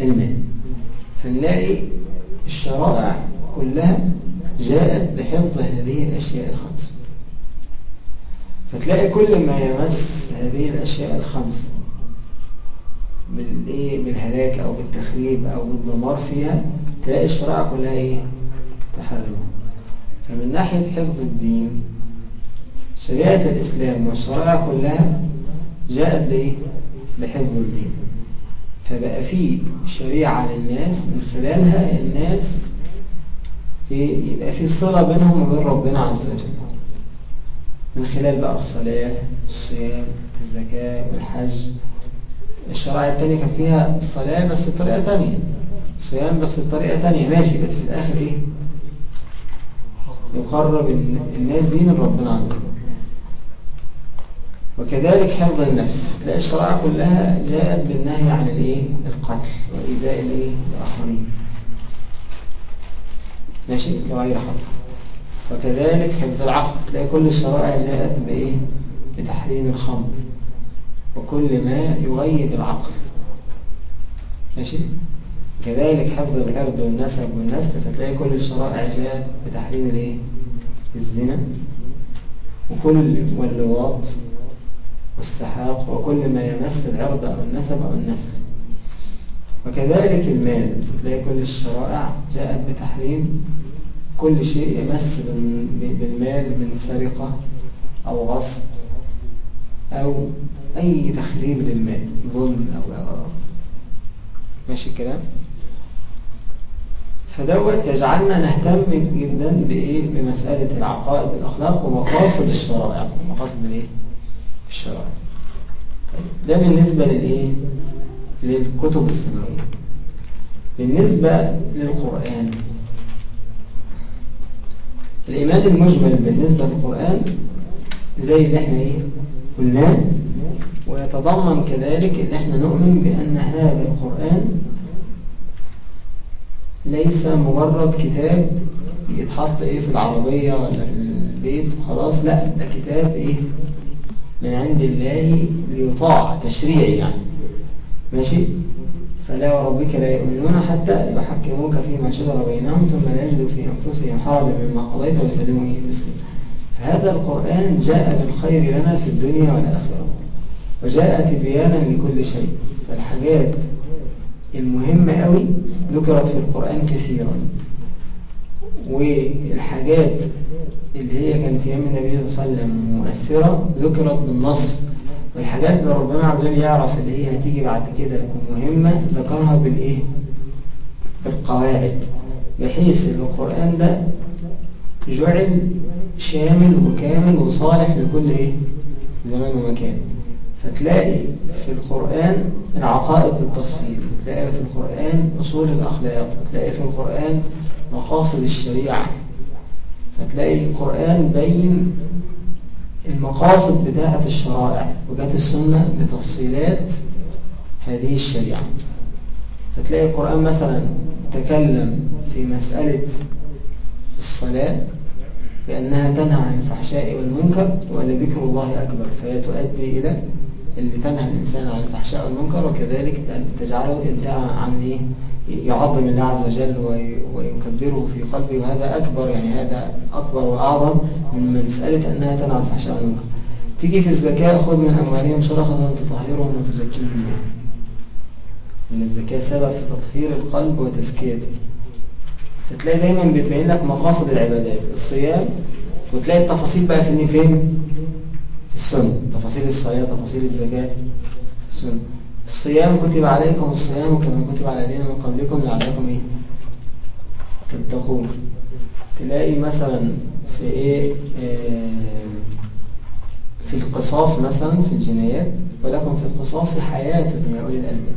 المال. فنلاقي الشرائع كلها جاءت بحفظ هذه الأشياء الخمس فتلاقي كل ما يمس هذه الأشياء الخمس بالايه بالهلاك أو بالتخريب أو بالدمار فيها تلاقي الشرائع كلها إيه؟ تحرمها. فمن ناحية حفظ الدين شريعة الإسلام والشرائع كلها جاءت بإيه؟ بحفظ الدين. فبقى في شريعة للناس من خلالها الناس في يبقى في صلة بينهم وبين ربنا عز وجل. من خلال بقى الصلاة الصيام الزكاة والحج الشرائع التانية كان فيها الصلاة بس بطريقة تانية. صيام بس بطريقة تانية. ماشي بس في الآخر إيه؟ يقرب الناس دي من ربنا عز وجل. وكذلك حفظ النفس. تلاقي الشرائع كلها جاءت بالنهي عن الإيه؟ القتل وإيذاء الإيه؟ الآخرين. ماشي؟ بغير حق وكذلك حفظ العقل تلاقي كل الشرائع جاءت بإيه؟ بتحريم الخمر. وكل ما يغيب العقل ماشي؟ كذلك حفظ العرض والنسب والنسل فتلاقي كل الشرائع جاءت بتحريم الإيه؟ الزنا. وكل واللواط والسحاق وكل ما يمس العرض أو النسب أو النسل وكذلك المال فتلاقي كل الشرائع جاءت بتحريم كل شيء يمس بالمال من سرقة أو غصب أو أي تخريب للمال ظلم أو أو ماشي الكلام؟ فدوت يجعلنا نهتم جدا بإيه؟ بمسألة العقائد الأخلاق ومقاصد الشرائع. ومقاصد الإيه الشرائع. طيب ده بالنسبة للإيه؟ للكتب السماوية. بالنسبة للقرآن الإيمان المجمل بالنسبة للقرآن زي اللي إحنا إيه قلناه ويتضمن كذلك ان إحنا نؤمن بأن هذا القرآن ليس مجرد كتاب يتحط إيه في العربية ولا في البيت وخلاص لا ده كتاب إيه من عند الله ليطاع تشريعي يعني. ماشي؟ فلا وربك لا يؤمنون حتى يحكموك فيما شجر بينهم ثم لا يجدوا في أنفسهم حرجا مما قضيت ويسلموا إيه تسليما. فهذا القرآن جاء بالخير لنا في الدنيا والآخرة وجاء تبيانا لكل شيء. فالحاجات المهمة قوي ذكرت في القرآن كثيرا. والحاجات اللي هي كانت أيام النبي صلى الله عليه وسلم مؤثرة ذكرت بالنص. والحاجات اللي ربنا عز وجل يعرف اللي هي هتيجي بعد كده مهمة ذكرها بالإيه؟ بالقواعد. بحيث إن القرآن ده جعل شامل وكامل وصالح لكل إيه؟ زمان ومكان. فتلاقي في القرآن العقائد بالتفصيل تلاقي في القرآن أصول الأخلاق تلاقي في القرآن مقاصد الشريعة. فتلاقي القرآن بين المقاصد بتاعة الشرائع وجات السنة بتفصيلات هذه الشريعة. فتلاقي القرآن مثلا تكلم في مسألة الصلاة بأنها تنهى عن الفحشاء والمنكر ولذكر الله أكبر فهي تؤدي إلى اللي تنهى الإنسان عن الفحشاء والمنكر وكذلك تجعله يمتع عن إيه؟ يعظم الله عز وجل ويكبره في قلبه. وهذا أكبر يعني هذا أكبر وأعظم من مسألة أنها تنهى عن الفحشاء والمنكر تيجي في الزكاة خذ من أموالهم صدقة تطهرهم وتزكيهم بها إن الزكاة سبب في تطهير القلب وتزكيته. فتلاقي دايما بتبين لك مقاصد العبادات الصيام وتلاقي التفاصيل بقى في فين في السنة. تفاصيل الصلاة تفاصيل الزكاة السنة. الصيام كتب عليكم الصيام كما كتب على الذين من قبلكم لعلكم إيه؟ تتقون. تلاقي مثلا في إيه؟ آه في القصاص مثلا في الجنايات ولكم في القصاص حياة يا أولي الألباب.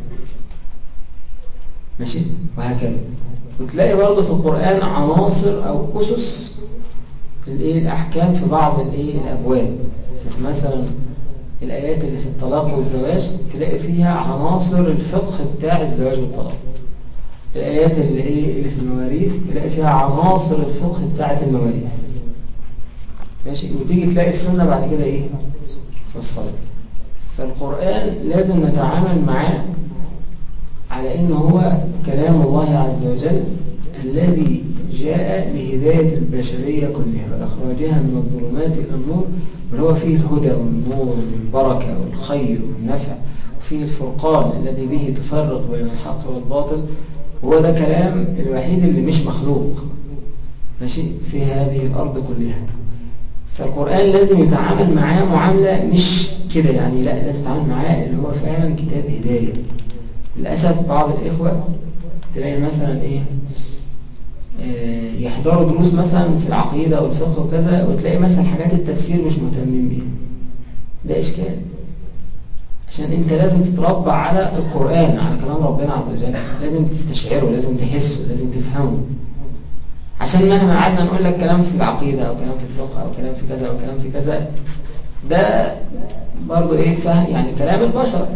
ماشي؟ وهكذا. وتلاقي برضه في القرآن عناصر أو أسس الايه الأحكام في بعض الإيه؟ الأبواب. مثلا الآيات اللي في الطلاق والزواج تلاقي فيها عناصر الفقه بتاع الزواج والطلاق. الآيات اللي, إيه اللي في المواريث تلاقي فيها عناصر الفقه بتاعة المواريث. ماشي؟ وتيجي تلاقي السنة بعد كده إيه؟ في الصلاة فالقرآن لازم نتعامل معاه على إن هو كلام الله عز وجل الذي جاء لهداية البشرية كلها وإخراجها من الظلمات إلى النور بل هو فيه الهدى والنور والبركة والخير والنفع وفيه الفرقان الذي به تفرق بين الحق والباطل. وهو ده كلام الوحيد اللي مش مخلوق. ماشي؟ في هذه الأرض كلها. فالقرآن لازم يتعامل معاه معاملة مش كده يعني لا لازم يتعامل معاه اللي هو فعلا كتاب هداية. للأسف بعض الإخوة تلاقي مثلا إيه؟ يحضروا دروس مثلا في العقيدة والفقه وكذا وتلاقي مثلا حاجات التفسير مش مهتمين بيها. ده إشكال. عشان أنت لازم تتربى على القرآن على كلام ربنا عز وجل. لازم تستشعره لازم تحسه لازم تفهمه. عشان مهما قعدنا نقول لك كلام في العقيدة أو كلام في الفقه أو كلام في كذا أو كلام في كذا ده برضو إيه فهم يعني كلام البشر.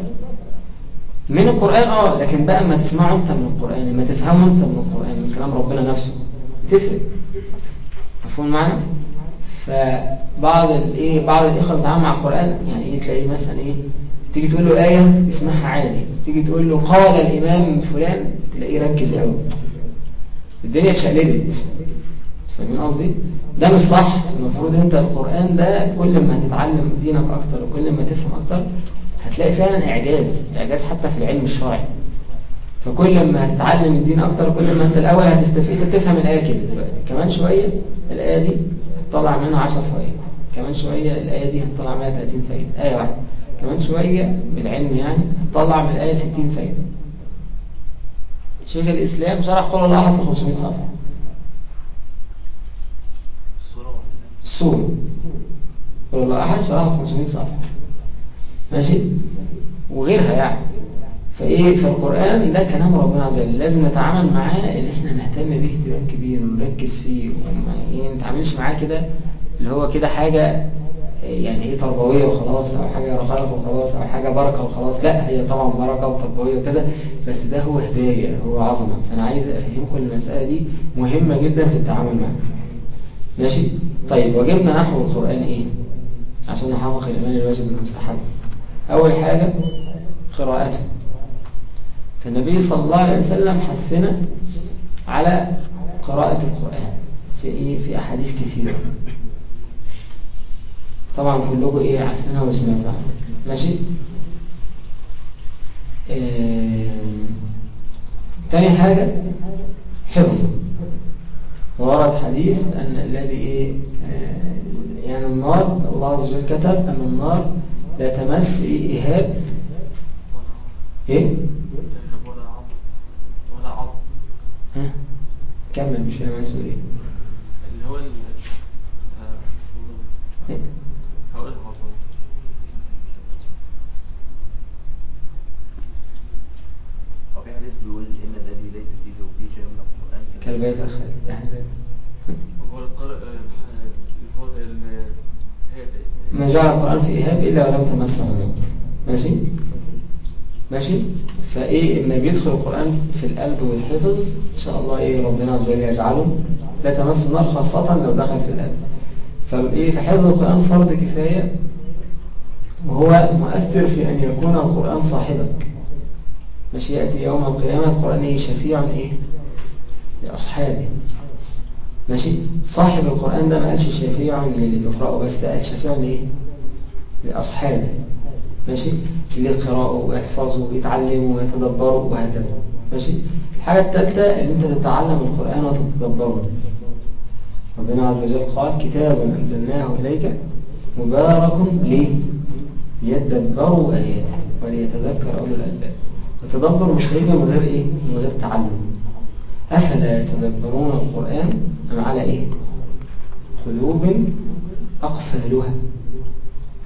من القرآن آه لكن بقى ما تسمعه أنت من القرآن ما تفهمه أنت من القرآن. كلام ربنا نفسه. بتفرق. مفهوم معنا فبعض الايه بعض الإخوة بيتعامل مع القرآن يعني إيه تلاقيه مثلا إيه تيجي تقول له آية يسمعها عادي. تيجي تقول له قال الإمام فلان تلاقيه يركز قوي الدنيا اتشقلبت. فاهمين قصدي؟ ده مش صح. المفروض أنت القرآن ده كل ما تتعلم دينك أكتر وكل ما تفهم أكتر هتلاقي فعلا إعجاز. إعجاز حتى في العلم الشرعي. فكل ما هتتعلم الدين أكتر كل ما أنت الأول هتستفيد تفهم الآية كده دلوقتي. كمان شوية الآية دي هتطلع منها 10 فوائد. كمان شوية الآية دي هتطلع منها 30 فايدة. آية واحدة. كمان شوية بالعلم يعني هتطلع من الآية 60 فايدة. شيخ الإسلام شرح قول الله أحد في 500 صفحة. الصورة قول الله أحد شرحها 500 صفحة. ماشي؟ وغيرها يعني. فإيه فالقرآن ده كلام ربنا عز وجل. لازم نتعامل معاه ان إحنا نهتم به اهتمام كبير ونركز فيه وما إيه نتعاملش معاه كده اللي هو كده حاجة يعني إيه تربوية وخلاص أو حاجة رقائق وخلاص أو حاجة بركة وخلاص. لا هي طبعا بركة وتربوية وكذا بس ده هو هداية هو عظمة. فانا عايز أفهمكم المسألة دي مهمة جدا في التعامل معاه. ماشي؟ طيب واجبنا نحو القرآن إيه؟ عشان نحقق الإيمان الواجب المستحب أول حاجة قراءته. فالنبي صلى الله عليه وسلم حثنا على قراءة القرآن في إيه؟ في أحاديث كثيرة. طبعا كلكم إيه عارفينها وسمعتها. ماشي؟ آه... تاني حاجة حفظ. وورد حديث أن الذي إيه؟ آه... يعني النار الله عز وجل كتب أن النار لا تمس إيهاب. إيه؟ ولا عظم ولا عظم ها؟ كمل مش فاهم عايز تقول إيه؟ اللي هو ال إيه؟ هقول العظم وفي حديث بيقول إن الذي ليس في جوفه شيء من القرآن بالك يا خالد يعني هو القارئ اللي هو اسمها ما جعل القرآن في إيهاب إلا ولم تمسه النار ماشي ماشي فإيه إما بيدخل القرآن في القلب ويتحفظ إن شاء الله إيه ربنا عز وجل يجعله لا تمس النار خاصة لو دخل في القلب. فإيه فحفظ القرآن فرض كفاية وهو مؤثر في أن يكون القرآن صاحبك ماشي يأتي يوم القيامة القرآن إيه شفيع إيه لأصحابه. ماشي؟ صاحب القرآن ده ما قالش شفيع للي بيقرأه بس قال شفيع لإيه؟ لأصحابه. ماشي؟ اللي يقرأوا ويحفظوا ويتعلموا ويتدبروا وهكذا ماشي؟ الحاجة الثالثة إن أنت تتعلم القرآن وتتدبره. ربنا عز وجل قال كتاب أنزلناه إليك مبارك ليه ليتدبروا آياته وليتذكر أولو الألباب. التدبر مش هيجي من غير إيه؟ من غير تعلم. أفلا يتدبرون القرآن أم على إيه؟ قلوب أقفالها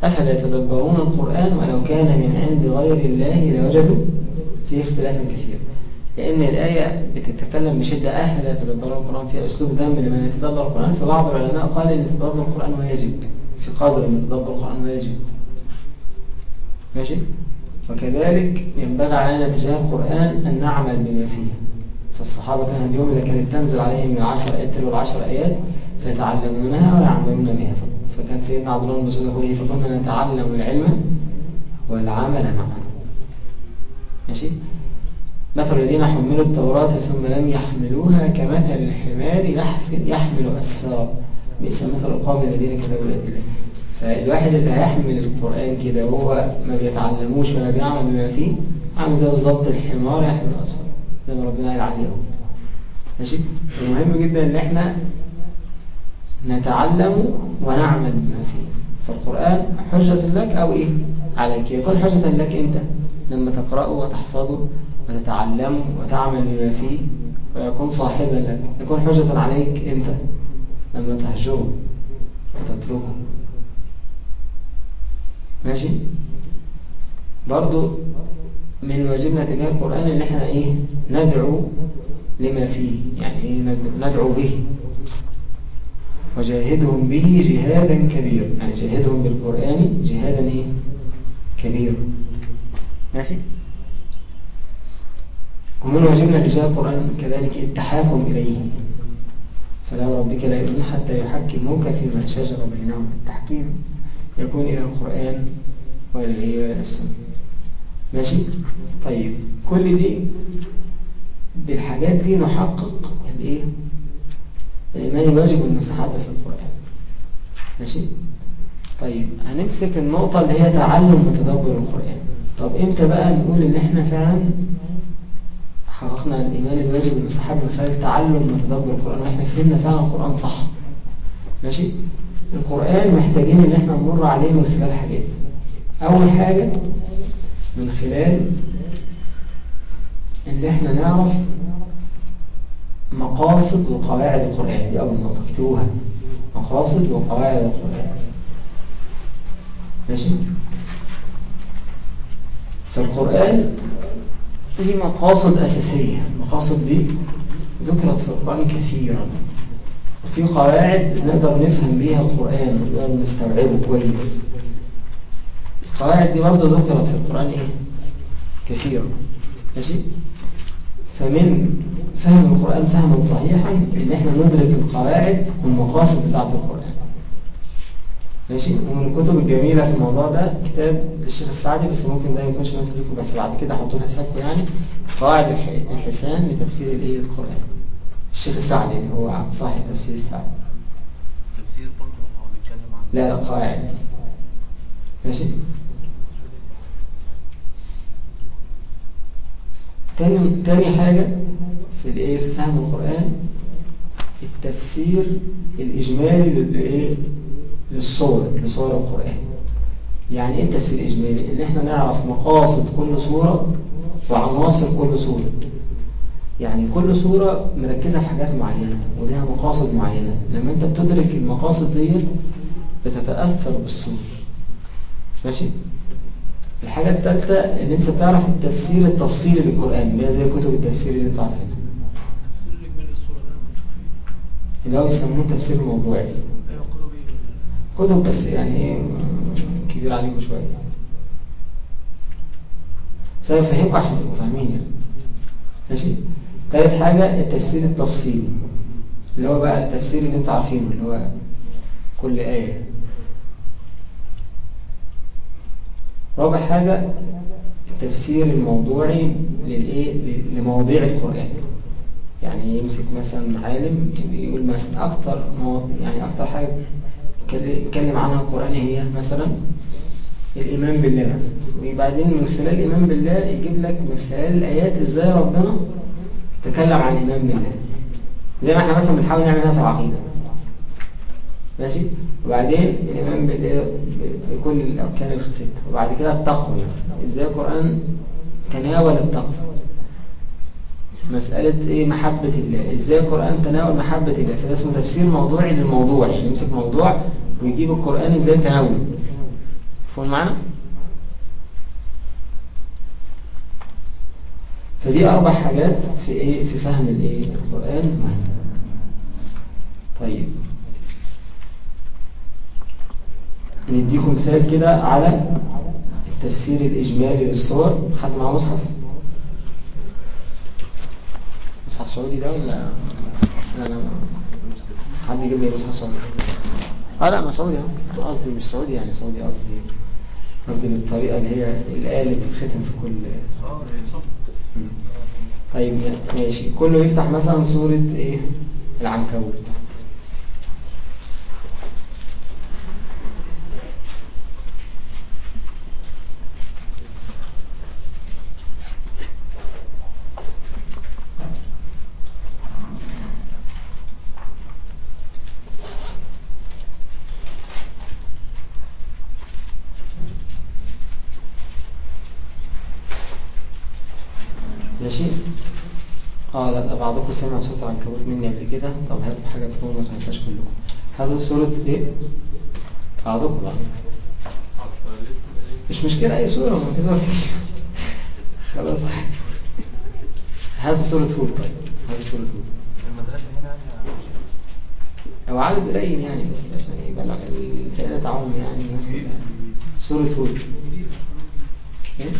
أفلا يتدبرون القرآن ولو كان من عند غير الله لوجدوا فيه اختلاف كثير لأن الآية بتتكلم بشدة أفلا يتدبرون القرآن في أسلوب ذنب لمن يتدبر القرآن. فبعض العلماء قال أن تدبر القرآن واجب في قدر من تدبر القرآن واجب ماشي؟ وكذلك ينبغي علينا تجاه القرآن أن نعمل بما فيه. فالصحابة كان اليوم اللي كانت تنزل عليهم العشر آيات تلو العشر آيات فيتعلمونها ويعملون بها. فكان سيدنا عبد الله بن مسعود يقول فكنا نتعلم العلم والعمل معا ماشي؟ مثل الذين حملوا التوراة ثم لم يحملوها كمثل الحمار يحمل أسفار بئس مثل القوم الذين كذبوا بآيات الله فالواحد اللي هيحمل القرآن كده وهو ما بيتعلموش ولا بيعمل بما فيه عامل زي بالظبط الحمار يحمل أسفار زي ما ربنا قال عليه ماشي؟ المهم جدا إن إحنا نتعلم ونعمل بما فيه. فالقرآن حجة لك أو إيه؟ عليك. يكون حجة لك أنت لما تقرأه وتحفظه وتتعلمه وتعمل بما فيه ويكون صاحبا لك. يكون حجة عليك أنت لما تهجره وتتركه. ماشي؟ برضو من واجبنا تجاه القرآن إن إحنا إيه؟ ندعو لما فيه. يعني إيه؟ ندعو به. وجاهدهم به جهادا كبيرا. يعني جاهدهم بالقرآن جهادا إيه؟ كبيرا. ماشي؟ ومن واجبنا تجاه القرآن كذلك التحاكم إليه. فلا ربك لا يؤمن حتى يحكموك فيما شجر بينهم. التحكيم يكون إلى القرآن وإلى السنة ماشي؟ طيب. كل دي بالحاجات دي نحقق الإيه؟ الإيمان الواجب والمستحب في القرآن. ماشي؟ طيب هنمسك النقطة اللي هي تعلم وتدبر القرآن. طب إمتى بقى نقول إن إحنا فعلا حققنا الإيمان الواجب والمستحب من خلال تعلم وتدبر القرآن؟ وإحنا فهمنا فعلا القرآن صح. ماشي؟ القرآن محتاجين إن إحنا نمر عليه من خلال حاجات. أول حاجة من خلال إن إحنا نعرف مقاصد وقواعد القرآن. دي أول نقطة. اكتبوها. مقاصد وقواعد القرآن. ماشي؟ فالقرآن ليه مقاصد أساسية. المقاصد دي ذكرت في القرآن كثيرا. وفي قواعد نقدر نفهم بيها القرآن ونقدر نستوعبه كويس. القواعد دي برضه ذكرت في القرآن إيه؟ كثيرا. ماشي؟ فمن فهم القرآن فهما صحيحا إن إحنا ندرك القواعد والمقاصد بتاعة القرآن. ماشي؟ ومن الكتب الجميلة في الموضوع ده كتاب للشيخ السعدي بس ممكن ده ما يكونش مناسب لكم بس بعد كده حطوه في حسابكم يعني. قواعد الحسان لتفسير الإيه؟ القرآن. الشيخ السعدي اللي هو صاحب تفسير السعدي. تفسير برضه هو بيتكلم عن لا لا قواعد. ماشي؟ تاني تاني حاجة في الإيه؟ في فهم القرآن التفسير الإجمالي للإيه؟ للصور لصور القرآن. يعني إيه التفسير الإجمالي؟ إن إحنا نعرف مقاصد كل صورة وعناصر كل صورة. يعني كل صورة مركزة في حاجات معينة ولها مقاصد معينة. لما أنت بتدرك المقاصد ديت بتتأثر بالصورة. ماشي؟ الحاجة الثالثة إن أنت تعرف التفسير التفصيلي للقرآن اللي هي زي كتب التفسير اللي انت عارفينها اللي هو بيسموه تفسير موضوعي. أيوه كتب بس يعني إيه كبير عليكم شوية. بس أنا بفهمكم عشان تبقوا فاهمين يعني. ماشي؟ تالت حاجة التفسير التفصيلي اللي هو بقى التفسير اللي أنتوا عارفينه اللي هو كل آية. رابع حاجة التفسير الموضوعي للإيه؟ لمواضيع القرآن. يعني يمسك مثلا عالم يقول مثلا أكتر. يعني أكتر حاجة يتكلم عنها القرآن هي مثلا الإيمان بالله مثلا. وبعدين من خلال الإيمان بالله يجيب لك من خلال الآيات إزاي ربنا تكلم عن الإيمان بالله. زي ما إحنا مثلا بنحاول نعملها في العقيدة. ماشي؟ وبعدين الإيمان بكل الأركان الستة وبعد كده التقوى. مثلا إزاي القرآن تناول التقوى؟ مسألة إيه؟ محبة الله. إزاي القرآن تناول محبة الله؟ فده اسمه تفسير موضوعي للموضوع. يعني يمسك موضوع ويجيب القرآن إزاي تناوله. فهم معنا؟ فدي أربع حاجات في إيه؟ في فهم الإيه؟ القرآن. مهم طيب. نديكم مثال كده على التفسير الإجمالي للصور. حد معاه مصحف؟ مصحف سعودي ده ولا؟ أنا حد يجيب لي مصحف سعودي؟ آه لا ما سعودي أهو. قصدي مش سعودي يعني سعودي قصدي قصدي بالطريقة اللي هي الآية اللي بتتختم في كل آه مم. طيب ماشي. كله يفتح مثلا سورة إيه؟ العنكبوت ماشي آه لا بعضكم سمع صوت عنكبوت مني قبل كده. طب هاتوا حاجة تكونوا ما سمعتهاش كلكم. هاتوا سوره إيه؟ بعضكم بقى مش مشكلة أي سوره ما في سوره كتير. (laughs) خلاص. هاتوا سوره هود طيب. هاتوا سوره هود. المدرسة هنا يعني أو عدد قليل يعني بس عشان يبقى الفئة تعاون يعني. الناس كلها سوره هود إيه؟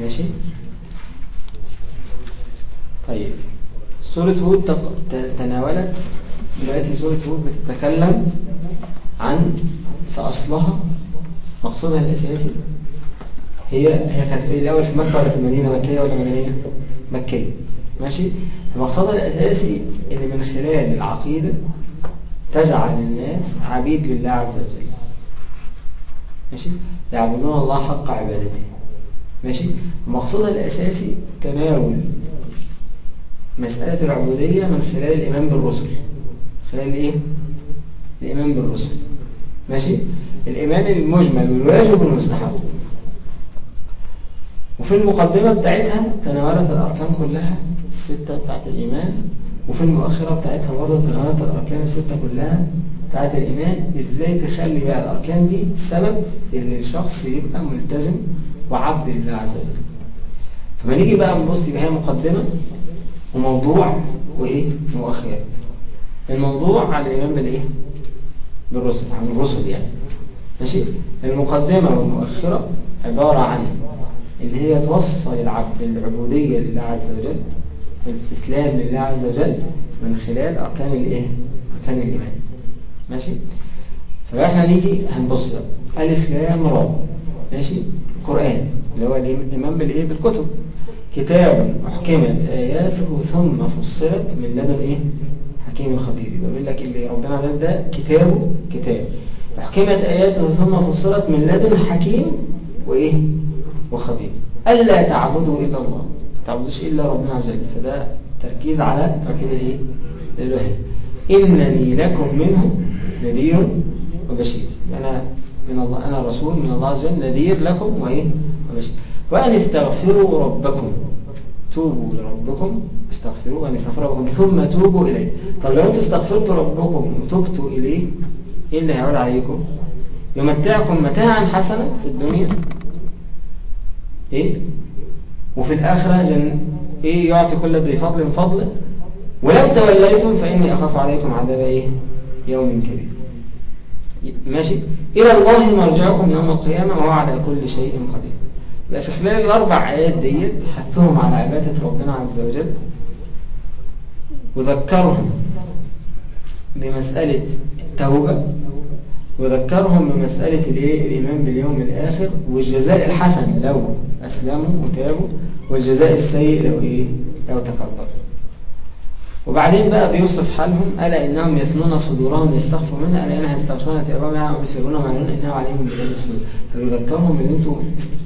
ماشي؟ طيب. سورة هود تناولت. دلوقتي سورة هود بتتكلم عن في أصلها مقصودها الأساسي هي هي كانت في الأول في مكة ولا في المدينة؟ مكية ولا مدنية؟ مكية ماشي؟ مقصودها الأساسي إن من خلال العقيدة تجعل الناس عبيد لله عز وجل. ماشي؟ يعبدون الله حق عبادته. ماشي؟ مقصودها الأساسي تناول مسألة العبودية من خلال الإيمان بالرسل. خلال إيه؟ الإيمان بالرسل. ماشي؟ الإيمان المجمل والواجب والمستحب. وفي المقدمة بتاعتها تناولت الأركان كلها الستة بتاعت الإيمان. وفي المؤخرة بتاعتها برضه تناولت الأركان الستة كلها بتاعت الإيمان. إزاي تخلي بقى الأركان دي سبب إن الشخص يبقى ملتزم وعبد لله عز وجل. فما نيجي بقى نبص يبقى هي مقدمة وموضوع وإيه؟ مؤخرة الموضوع عن الإيمان بالإيه؟ بالرسل عن الرسل يعني. ماشي؟ المقدمة والمؤخرة عبارة عن اللي هي توصل العبد العبودية لله عز وجل والاستسلام لله عز وجل من خلال أركان الإيه؟ أركان الإيمان. ماشي؟ فاحنا نيجي هنبص ألف لام را ماشي؟ القرآن اللي هو الإيمان بالإيه؟ بالكتب. كتاب أحكمت آياته ثم فصلت من لدن إيه حكيم خبير يبقى بيقول لك اللي ربنا عمل ده كتابه كتاب. أحكمت آياته ثم فصلت من لدن حكيم وإيه؟ وخبير. ألا تعبدوا إلا الله. تعبدوش إلا ربنا عز وجل. فده تركيز على توحيد الإيه؟ الوحيد إنني لكم منه نذير وبشير. أنا من الله أنا رسول من الله عز وجل نذير لكم وإيه؟ وأن استغفروا ربكم. توبوا لربكم استغفروا وأن استغفروا ربكم ثم توبوا إليه. طب لو أنتوا استغفرتوا ربكم وتوبتوا إليه إيه اللي هيعود عليكم؟ يمتعكم متاعا حسنا في الدنيا. إيه؟ وفي الآخرة جن إيه يعطي كل ذي فضل فضله؟ ولو توليتم فإني أخاف عليكم عذاب إيه؟ يوم كبير. ماشي؟ إلى الله مرجعكم يوم القيامة وهو على كل شيء قدير. يبقى في خلال الأربع آيات ديت حثهم على عبادة ربنا عز وجل. وذكرهم بمسألة التوبة. وذكرهم بمسألة الإيه؟ الإيمان باليوم الآخر. والجزاء الحسن لو أسلموا وتابوا. والجزاء السيء لو إيه؟ لو تكبروا وبعدين بقى بيوصف حالهم ألا إنهم يثنون صدورهم ليستخفوا منها ألا إنها يستغشون ثيابهم ويسرون ويعلنون إنه عليم بذات الصدور. فبيذكرهم إن أنتم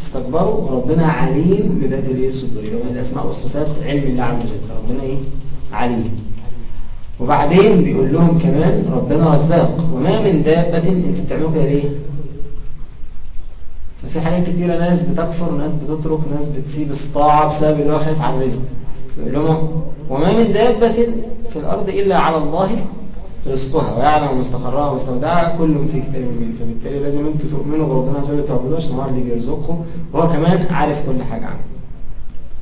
استكبروا وربنا عليم بذات الصدور. يبقى الأسماء والصفات علم الله عز وجل. ربنا إيه؟ عليم. وبعدين بيقول لهم كمان ربنا رزاق. وما من دابة أنتوا بتعملوا كده ليه؟ ففي حاجات كتيرة ناس بتكفر ناس بتترك ناس بتسيب الطاعة بسبب اللي هو خايف على الرزق. لهم وما من دابة في الأرض إلا على الله رزقها ويعلم مستقرها ومستودعها. كل في كتاب من فبالتالي لازم أنتوا تؤمنوا بربنا عز وجل تعبدوه عشان هو اللي بيرزقكم وهو كمان عارف كل حاجة عنه.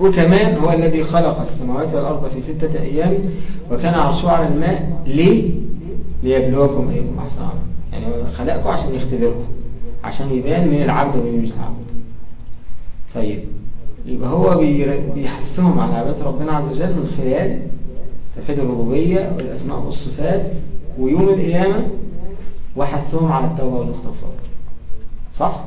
وكمان هو الذي خلق السماوات والأرض في ستة أيام وكان عرشه على الماء ليه؟ ليبلوكم أيكم أحسن. عملا يعني خلقكم عشان يختبركم عشان يبان من العبد ومن مش العبد. طيب. يبقى هو بيحثهم على عبادة ربنا عز وجل من خلال توحيد الربوبية والأسماء والصفات ويوم القيامة وحثهم على التوبة والاستغفار. صح؟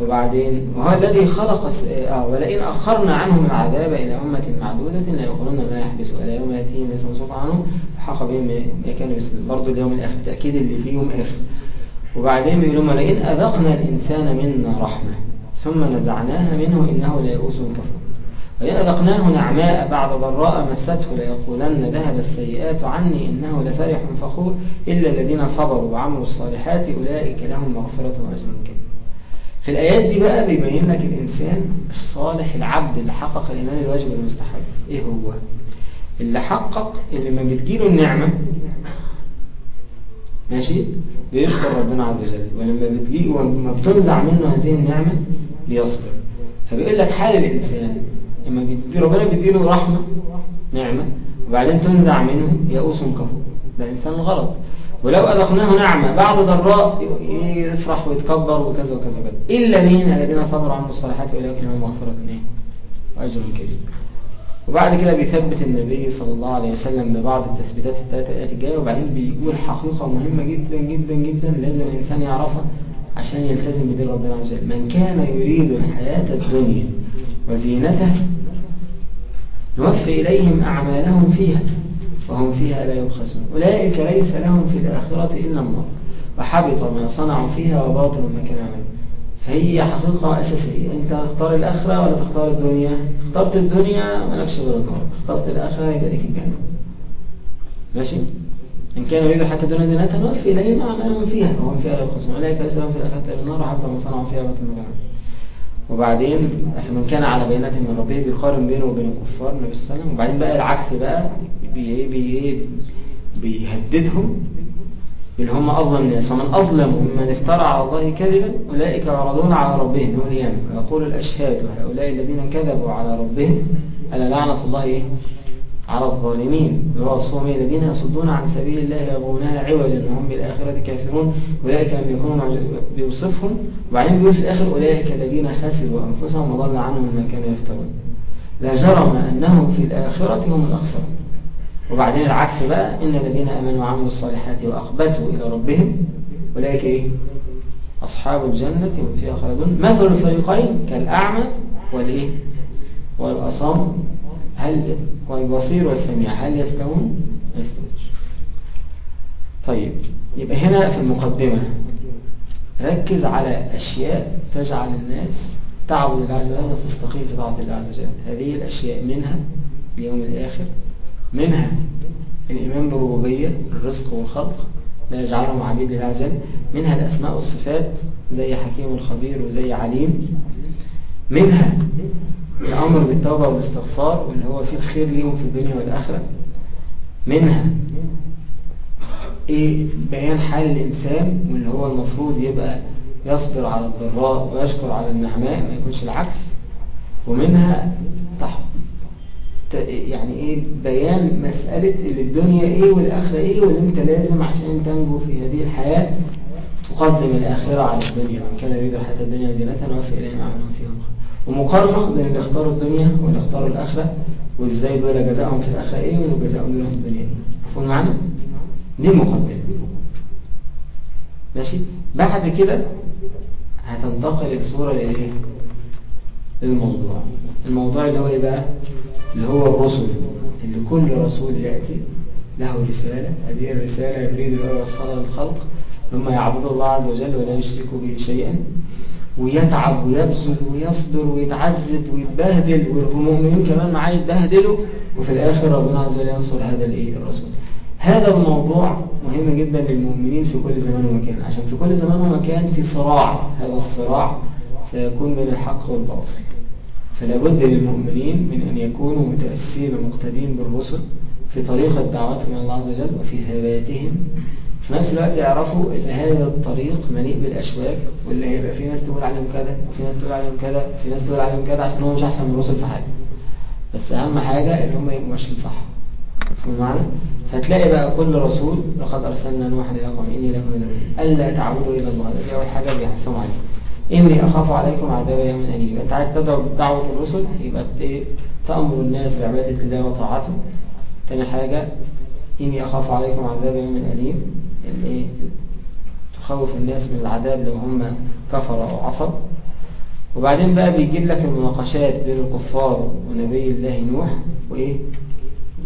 وبعدين وهو الذي خلق آه ولئن أخرنا عنهم العذاب إلى أمة معدودة لا يقولون ما يحبس ولا يوم يأتيهم ليس مسوط عنهم. حق بهم ما كانوا يسلم برضه اليوم الآخر تأكيد اللي فيه يوم آخر. وبعدين بيقولون ولئن أذقنا الإنسان منا رحمة. ثم نزعناها منه إنه ليئوس كفور وإن أذقناه نعماء بعد ضراء مسته ليقولن ذهب السيئات عني إنه لفرح فخور إلا الذين صبروا وعملوا الصالحات أولئك لهم مغفرة وأجر كبير. في الآيات دي بقى بيبين لك الإنسان الصالح العبد اللي حقق الإيمان الواجب والمستحب. إيه هو؟ اللي حقق اللي ما بتجيله النعمة ماشي؟ بيشكر ربنا عز وجل. ولما بتجي وما بتنزع منه هذه النعمة بيصبر. فبيقول لك حال الإنسان لما بيدي ربنا بيديله رحمة نعمة وبعدين تنزع منه يئوس كفور. ده إنسان غلط. ولو أذقناه نعمة بعد ضراء يفرح ويتكبر وكذا وكذا. وكذا إلا مين؟ الذين صبروا عن الصالحات وإليك لهم مغفرة إيه وأجر كريم. وبعد كده بيثبت النبي صلى الله عليه وسلم ببعض التثبيتات الثلاثة الآيات الجاية وبعدين بيقول حقيقة مهمة جدا جدا جدا لازم الإنسان يعرفها. عشان يلتزم بدين ربنا عز وجل. من كان يريد الحياة الدنيا وزينته نوفي إليهم أعمالهم فيها وهم فيها لا يبخسون. أولئك ليس لهم في الآخرة إلا النار وحبط ما صنعوا فيها وباطل ما كانوا يعملون. فهي حقيقة أساسية. أنت تختار الآخرة ولا تختار الدنيا؟ اخترت الدنيا مالكش غير النار اخترت الآخرة يبقى لك الجنة. ماشي؟ إن كانوا يريدوا حتى دون زينة نوفي إليهم أعمالهم فيها وهم فيها لا يبخسون أولئك ليس لهم في الآخرة إلا النار وحبط ما صنعوا فيها كانوا يعملون وبعدين فمن كان على بينة من ربه بيقارن بينه وبين الكفار النبي صلى الله عليه وسلم. وبعدين بقى العكس بقى بي بي بيهددهم. اللي هم أظلم الناس. ومن أظلم ممن افترى على الله كذبا أولئك يعرضون على ربهم يوم القيامة. ويقول الأشهاد هؤلاء الذين كذبوا على ربهم ألا لعنة الله إيه؟ على الظالمين. ووصفهم الذين يصدون عن سبيل الله يبغونها عوجا وهم بالآخرة كافرون. أولئك لم يكونوا بيوصفهم. وبعدين بيقول في الآخر أولئك الذين خسروا أنفسهم وضل عنهم ما كانوا يفترون. لا جرم أنهم في الآخرة هم الأخسرون. وبعدين العكس بقى إن الذين أمنوا وعملوا الصالحات وأخبتوا إلى ربهم أولئك إيه؟ أصحاب الجنة هم فيها خالدون. مثل الفريقين كالأعمى والإيه؟ والأصم. هل والبصير والسميع هل يستوون؟ ما يستوونش طيب يبقى هنا في المقدمة ركز على أشياء تجعل الناس تعبد الله عز وجل وتستقيم في طاعة الله عز وجل هذه الأشياء منها اليوم الآخر منها الإيمان بالربوبية الرزق والخلق لا يجعلهم عبيد لله عز وجل منها الأسماء والصفات زي حكيم الخبير وزي عليم منها الأمر بالتوبة والاستغفار واللي هو فيه الخير ليهم في الدنيا والآخرة. منها إيه بيان حال الإنسان واللي هو المفروض يبقى يصبر على الضراء ويشكر على النعماء ما يكونش العكس. ومنها يعني إيه بيان مسألة اللي الدنيا إيه والآخرة إيه واللي أنت لازم عشان تنجو في هذه الحياة تقدم الآخرة على الدنيا. من كان يريد الحياة الدنيا زينة وفي إليه معملهم فيها ومقارنة بين اللي اختاروا الدنيا واللي اختاروا الآخرة وإزاي دول جزاءهم في الآخرة إيه وجزاءهم دول في الدنيا إيه مفهوم معنا؟ دي مقدمة ماشي بعد كده هتنتقل الصورة لإيه؟ للموضوع الموضوع اللي هو إيه بقى؟ اللي هو الرسل اللي كل رسول يأتي له رسالة هذه الرسالة يريد أن يوصلها للخلق ثم يعبدوا الله عز وجل ولا يشركوا به شيئا ويتعب ويبذل ويصبر ويتعذب ويتبهدل والمؤمنين كمان معاه يتبهدلوا وفي الآخر ربنا عز وجل ينصر هذا الإيه؟ الرسول. هذا الموضوع مهم جدا للمؤمنين في كل زمان ومكان عشان في كل زمان ومكان في صراع. هذا الصراع سيكون بين الحق والباطل. فلا بد للمؤمنين من أن يكونوا متأسين ومقتدين بالرسل في طريقة دعوتهم من الله عز وجل وفي ثباتهم في نفس الوقت يعرفوا إن هذا الطريق مليء بالاشواك واللي هيبقى في ناس تقول عليهم كذا وفي ناس تقول عليهم كذا وفي ناس تقول عليهم كذا عشان هو مش أحسن من الرسل في حاجة. بس أهم حاجة إن هم يبقوا ماشيين صح. فاهم معنى فتلاقي بقى كل رسول لقد أرسلنا نوحا إلى قومه إني لكم من ألا تعبدوا إلا الله. دي أول حاجة بيحسموا عليها. إني أخاف عليكم عذاب يوم أليم. أنت عايز تدعو دعوة الرسل؟ يبقى تأمر الناس بعبادة الله وطاعته. تاني حاجة إني أخاف عليكم عذاب يوم أليم. تخوف الناس من العذاب لو هم كفروا أو عصوا. وبعدين بقى بيجيب لك المناقشات بين الكفار ونبي الله نوح وإيه؟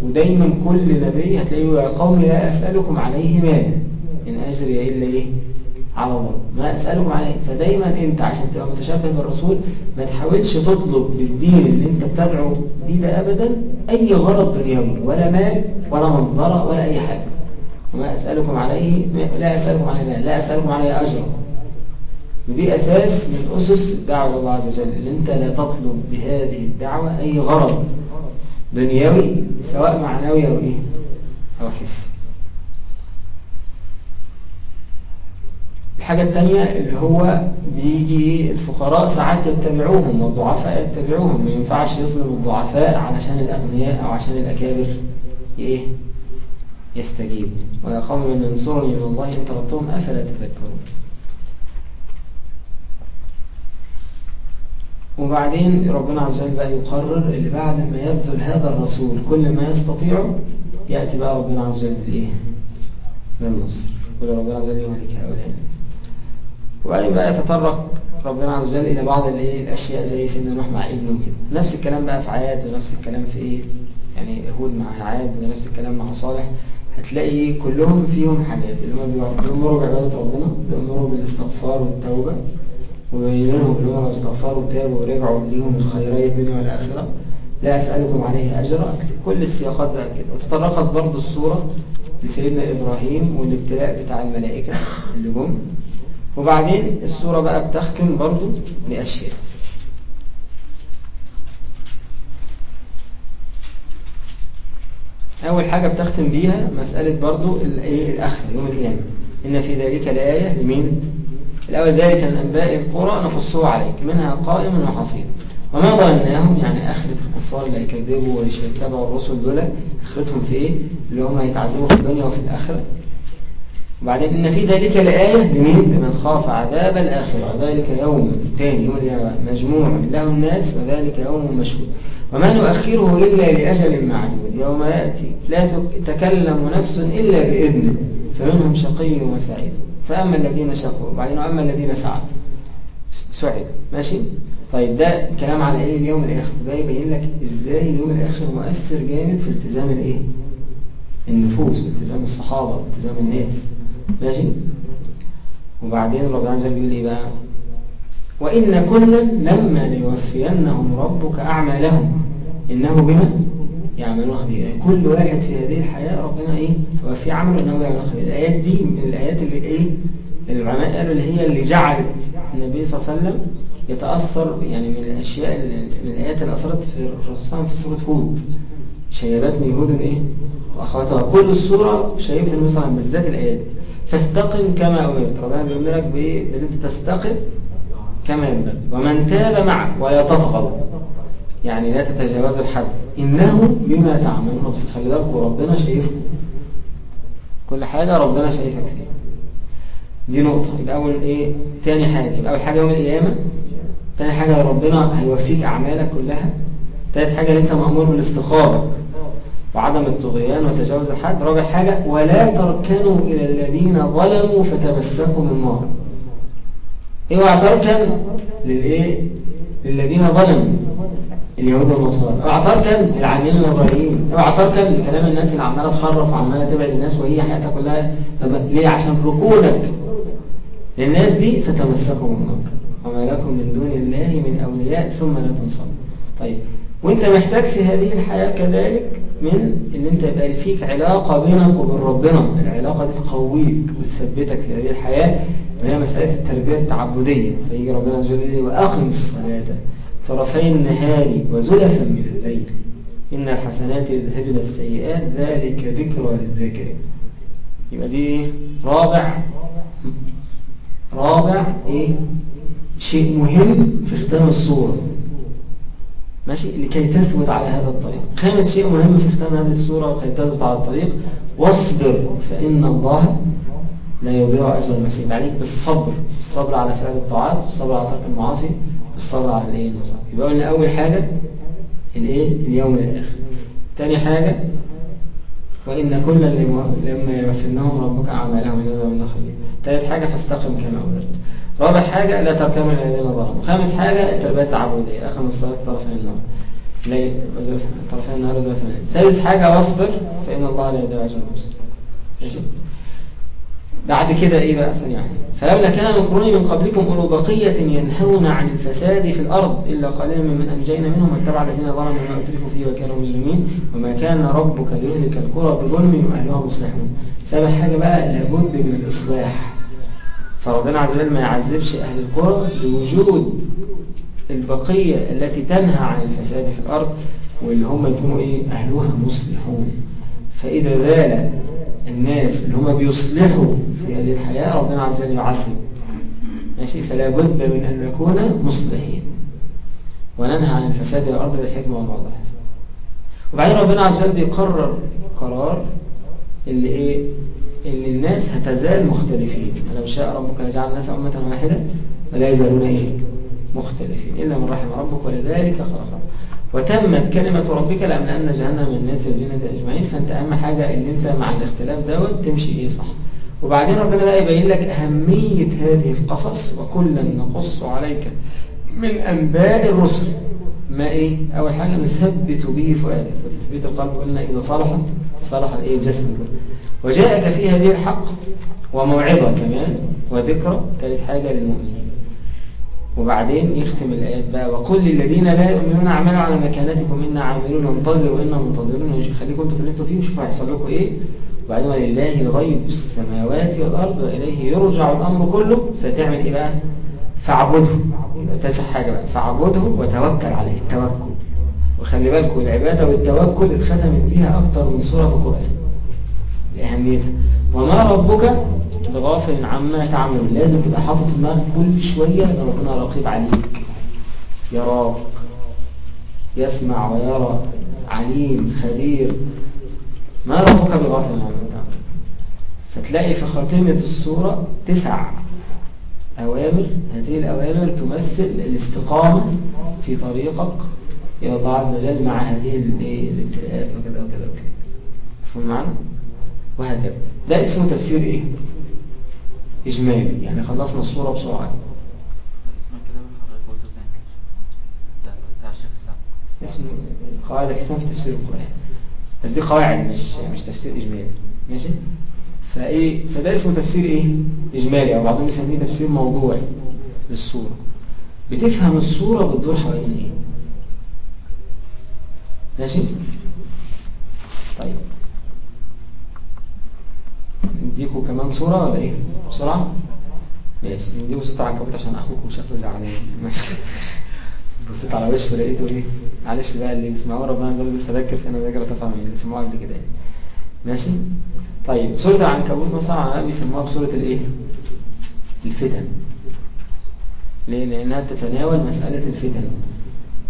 ودايما كل نبي هتلاقيه يا قوم لا أسألكم عليه مالا إن أجري إلا إيه؟ على الله. ما أسألكم عليه. فدايما أنت عشان تبقى متشبه بالرسول ما تحاولش تطلب بالدين اللي أنت بتدعو بيه ده أبدا أي غرض دنيوي ولا مال ولا منظرة ولا أي حاجة. وما أسألكم عليه لا أسألكم عليه مال لا أسألكم عليه أجر. ودي أساس من أسس الدعوة الله عز وجل. اللي أنت لا تطلب بهذه الدعوة أي غرض دنيوي سواء معنوي أو إيه؟ أو حسي الحاجة الثانية اللي هو بيجي الفقراء ساعات يتبعوهم والضعفاء يتبعوهم. ما ينفعش يظلم الضعفاء علشان الأغنياء أو عشان الأكابر. إيه؟ يستجيبوا ويا قوم من ينصرني من الله إن طردتهم أفلا تذكرون. وبعدين ربنا عز وجل بقى يقرر اللي بعد ما يبذل هذا الرسول كل ما يستطيعه يأتي بقى ربنا عز وجل بالإيه؟ بالنصر. يقول ربنا عز وجل يهلك هؤلاء الناس. وبعدين بقى يتطرق ربنا عز وجل إلى بعض الايه الأشياء زي سيدنا نوح مع ابنه كده نفس الكلام بقى في عاد ونفس الكلام في إيه؟ يعني هود مع عاد ونفس الكلام مع صالح. هتلاقي كلهم فيهم حاجات اللي هم بيأمروا بعبادة ربنا بيأمروا بالاستغفار والتوبة ويبينهم اللي هم لو استغفروا وتابوا ورجعوا ليهم الخيرية الدنيا والآخرة. لا أسألكم عليه أجرا. كل السياقات بقى كده. وتطرقت برضو الصورة لسيدنا إبراهيم والابتلاء بتاع الملائكة اللي جم. وبعدين السورة بقى بتختم برضو بأشياء. أول حاجة بتختم بيها مسألة برضو الأخر يوم القيامة إن في ذلك لآية لمين؟ الأول ذلك من أنباء القرى نقصه عليك منها قائم وحصيد وما ظنناهم يعني آخرة الكفار اللي هيكذبوا هيتبعوا الرسل دول آخرتهم في إيه؟ اللي هم هيتعذبوا في الدنيا وفي الآخرة وبعدين إن في ذلك لآية لمين؟ لمن خاف عذاب الآخرة ذلك يوم تاني يوم مجموع له الناس وذلك يوم مشهود وما نؤخره إلا لأجل معدود. يوم يأتي لا تكلم نفس إلا بإذنه فمنهم شقي وسعيد. فأما الذين شقوا وبعدين وأما الذين سعدوا سعدوا ماشي؟ طيب ده كلام على إيه اليوم الآخر؟ ده يبين لك إزاي اليوم الآخر مؤثر جامد في التزام الإيه؟ النفوس والتزام الصحابة والتزام الناس. ماشي؟ وبعدين ربنا وجل بيقول إيه بقى وإن كلا لما ليوفينهم ربك اعمالهم إنه بما يعملون يعني كل واحد في هذه الحياة ربنا إيه؟ هو في عمله إنه يعمل خبير. الآيات دي من الآيات اللي إيه؟ العلماء قالوا اللي هي اللي جعلت النبي صلى الله عليه وسلم يتأثر يعني من الأشياء من الآيات اللي أثرت في الرسول في سورة هود. شيبتني هود إيه؟ وأخواتها. كل السورة شيبت النبي صلى الله عليه وسلم بالذات الآيات. فاستقم كما أمرت. ربنا بيقول لك بأن أنت تستقم كما ينبغي ومن تاب معك ولا تطغوا يعني لا تتجاوزوا الحد. إنه بما تعملون بس خلي بالكم ربنا شايفكم. كل حاجة ربنا شايفك فيها. دي نقطة. يبقى أول إيه؟ تاني حاجة. يبقى أول حاجة يوم القيامة. تاني حاجة ربنا هيوفيك أعمالك كلها. تالت حاجة أنت مأمور بالاستخارة وعدم الطغيان وتجاوز الحد. رابع حاجة ولا تركنوا إلى الذين ظلموا فتمسكوا من النار اوعى تركن للإيه؟ للذين ظلموا اليهود والنصارى. اوعى تركن للعاملين الابراهيم اوعى تركن لكلام الناس اللي عمالة تخرف وعمالة تبعد الناس وهي حياتها كلها. ليه؟ عشان ركونك للناس دي فتمسكوا بالنار وما لكم من دون الله من أولياء ثم لا تنصرون طيب وأنت محتاج في هذه الحياة كذلك من إن أنت يبقى فيك علاقة بينك وبين ربنا. العلاقة دي تقويك وتثبتك في هذه الحياة وهي مسألة التربية التعبدية. فيجي ربنا عز وجل وأقم الصلاة. طرفي النهار وزلفا من الليل. إن الحسنات يذهبن السيئات. ذلك ذكرى للذاكرين. يبقى دي رابع. رابع إيه؟ شيء مهم في ختام الصورة. ماشي؟ لكي تثبت على هذا الطريق. خامس شيء مهم في ختام هذه الصورة وكي تثبت على الطريق واصبر فإن الله لا يضيع أجر المسيح. عليك بالصبر الصبر على فعل الطاعات الصبر على ترك المعاصي الصبر على الايه المصائب يبقى قلنا أول حاجة الإيه؟ اليوم الآخر. ثاني حاجة وإن كلا لما يوفنهم ربك أعمالهم إنما من خبير ثالث حاجة فاستقم كما أمرت. رابع حاجة لا تركموا الذين ظلموا. خامس حاجة التربية التعبدية. أخم الصلاة طرفين النار ليل طرفين النهار وزلفين الليل. سادس حاجة واصبر فإن الله لا يضيع أجر بعد كده إيه بقى؟ ثانية واحدة. فلولا كان من قرون من قبلكم أولو بقية ينهون عن الفساد في الأرض إلا قليلا ممن أنجينا منهم واتبع الذين ظلموا ما اترفوا فيه وكانوا مجرمين وما كان ربك ليهلك القرى بظلم وأهلها مصلحون. سابع حاجة بقى لابد من الإصلاح. فربنا عز وجل ما يعذبش أهل القرى لوجود البقية التي تنهى عن الفساد في الأرض واللي هم يكونوا إيه؟ أهلها مصلحون. فإذا زال الناس اللي هم بيصلحوا في هذه الحياة ربنا عز وجل يعذب. ماشي؟ فلا بد من أن نكون مصلحين. وننهى عن الفساد في الأرض بالحكمة والموضوع. وبعدين ربنا عز وجل بيقرر قرار اللي إيه؟ اللي الناس هتزال مختلفين. ألم شاء ربك لجعل الناس أمة واحدة؟ ولا يزالون إيه؟ مختلفين. إلا من رحم ربك ولذلك خلقهم وتمت كلمة ربك لأملأن جهنم من الناس والجنة أجمعين. فأنت أهم حاجة إن أنت مع الاختلاف دوت تمشي إيه صح. وبعدين ربنا بقى يبين لك أهمية هذه القصص. وكلا نقص عليك من أنباء الرسل. ما إيه؟ أول حاجة نثبت به فؤادك. وتثبيت القلب قلنا إذا صلحت صلح الإيه الجسم. كله وجاءك في هذه الحق وموعظة كمان وذكرى ثالث حاجة للمؤمنين. وبعدين يختم الآيات بقى وقل للذين لا يؤمنون اعملوا على مكانتكم إنا عاملون انتظروا إنا منتظرون. خليكم أنتوا في اللي فيه وشوفوا هيحصل لكم إيه. وبعدين ولله غيب السماوات والأرض وإليه يرجع الأمر كله. فتعمل إيه بقى؟ فاعبده. تاسع حاجة بقى. فاعبده وتوكل عليه. التوكل وخلي بالكم العبادة والتوكل اتختمت بيها أكتر من سورة في القرآن. لأهميتها وما ربك بغافل عما تعملون. لازم تبقى حاطط في دماغك كل شوية إن ربنا رقيب عليك. يراك يسمع ويرى عليم خبير. ما ربك بغافل عما تعملون. فتلاقي في خاتمة السورة تسع أوامر. هذه الأوامر تمثل الاستقامة في طريقك إلى الله عز وجل مع هذه الابتلاءات وكذا وكذا وكذا. مفهوم معنا؟ وهكذا. ده اسمه تفسير إيه؟ إجمالي. يعني خلصنا الصورة بسرعة. اسمه الحسان في تفسير القرآن. بس دي قواعد مش مش تفسير إجمالي. ماشي؟ فإيه؟ فده اسمه تفسير إيه؟ إجمالي. أو بعضهم يسميه تفسير موضوعي للصورة. بتفهم الصورة بتدور حوالين إيه؟ ماشي؟ طيب. نديكوا كمان صورة ولا إيه؟ بسرعة؟ ماشي. نديكوا صورة عنكبوت عشان أخوكم شكله زعلان. بصيت على وشه لقيته إيه؟ معلش بقى اللي بيسمعوه ربنا يزال بالفذكر فأنا ذاكرة تفهم اللي سمعوها قبل كده يعني. ماشي؟ طيب. سورة العنكبوت مثلا علماء بيسموها بسورة الإيه؟ الفتن. ليه؟ لأنها تتناول مسألة الفتن.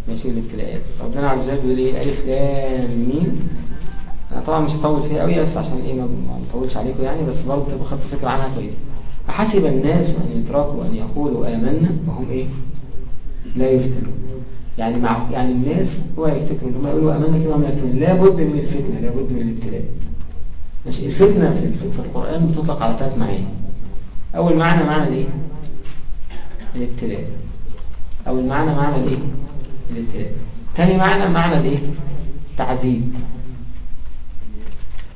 ماشي الابتلاءات. ربنا عز وجل بيقول إيه؟ ألف لام ميم. أنا طبعا مش هطول فيها قوي بس عشان إيه ما نطولش عليكم يعني بس برضه تبقوا خدتوا فكرة عنها كويسه احسب الناس أن يتركوا أن يقولوا آمنا وهم إيه؟ لا يفتنون. يعني مع يعني الناس هو يفتكروا إن هم يقولوا آمنا كده هم يفتنون. لابد من الفتنة لابد من الابتلاء. ماشي؟ الفتنة في في القرآن بتطلق على ثلاث معاني. أول معنى معنى الإيه؟ الابتلاء. أول معنى معنى الإيه؟ الابتلاء ثاني معنى معنى الإيه؟ تعذيب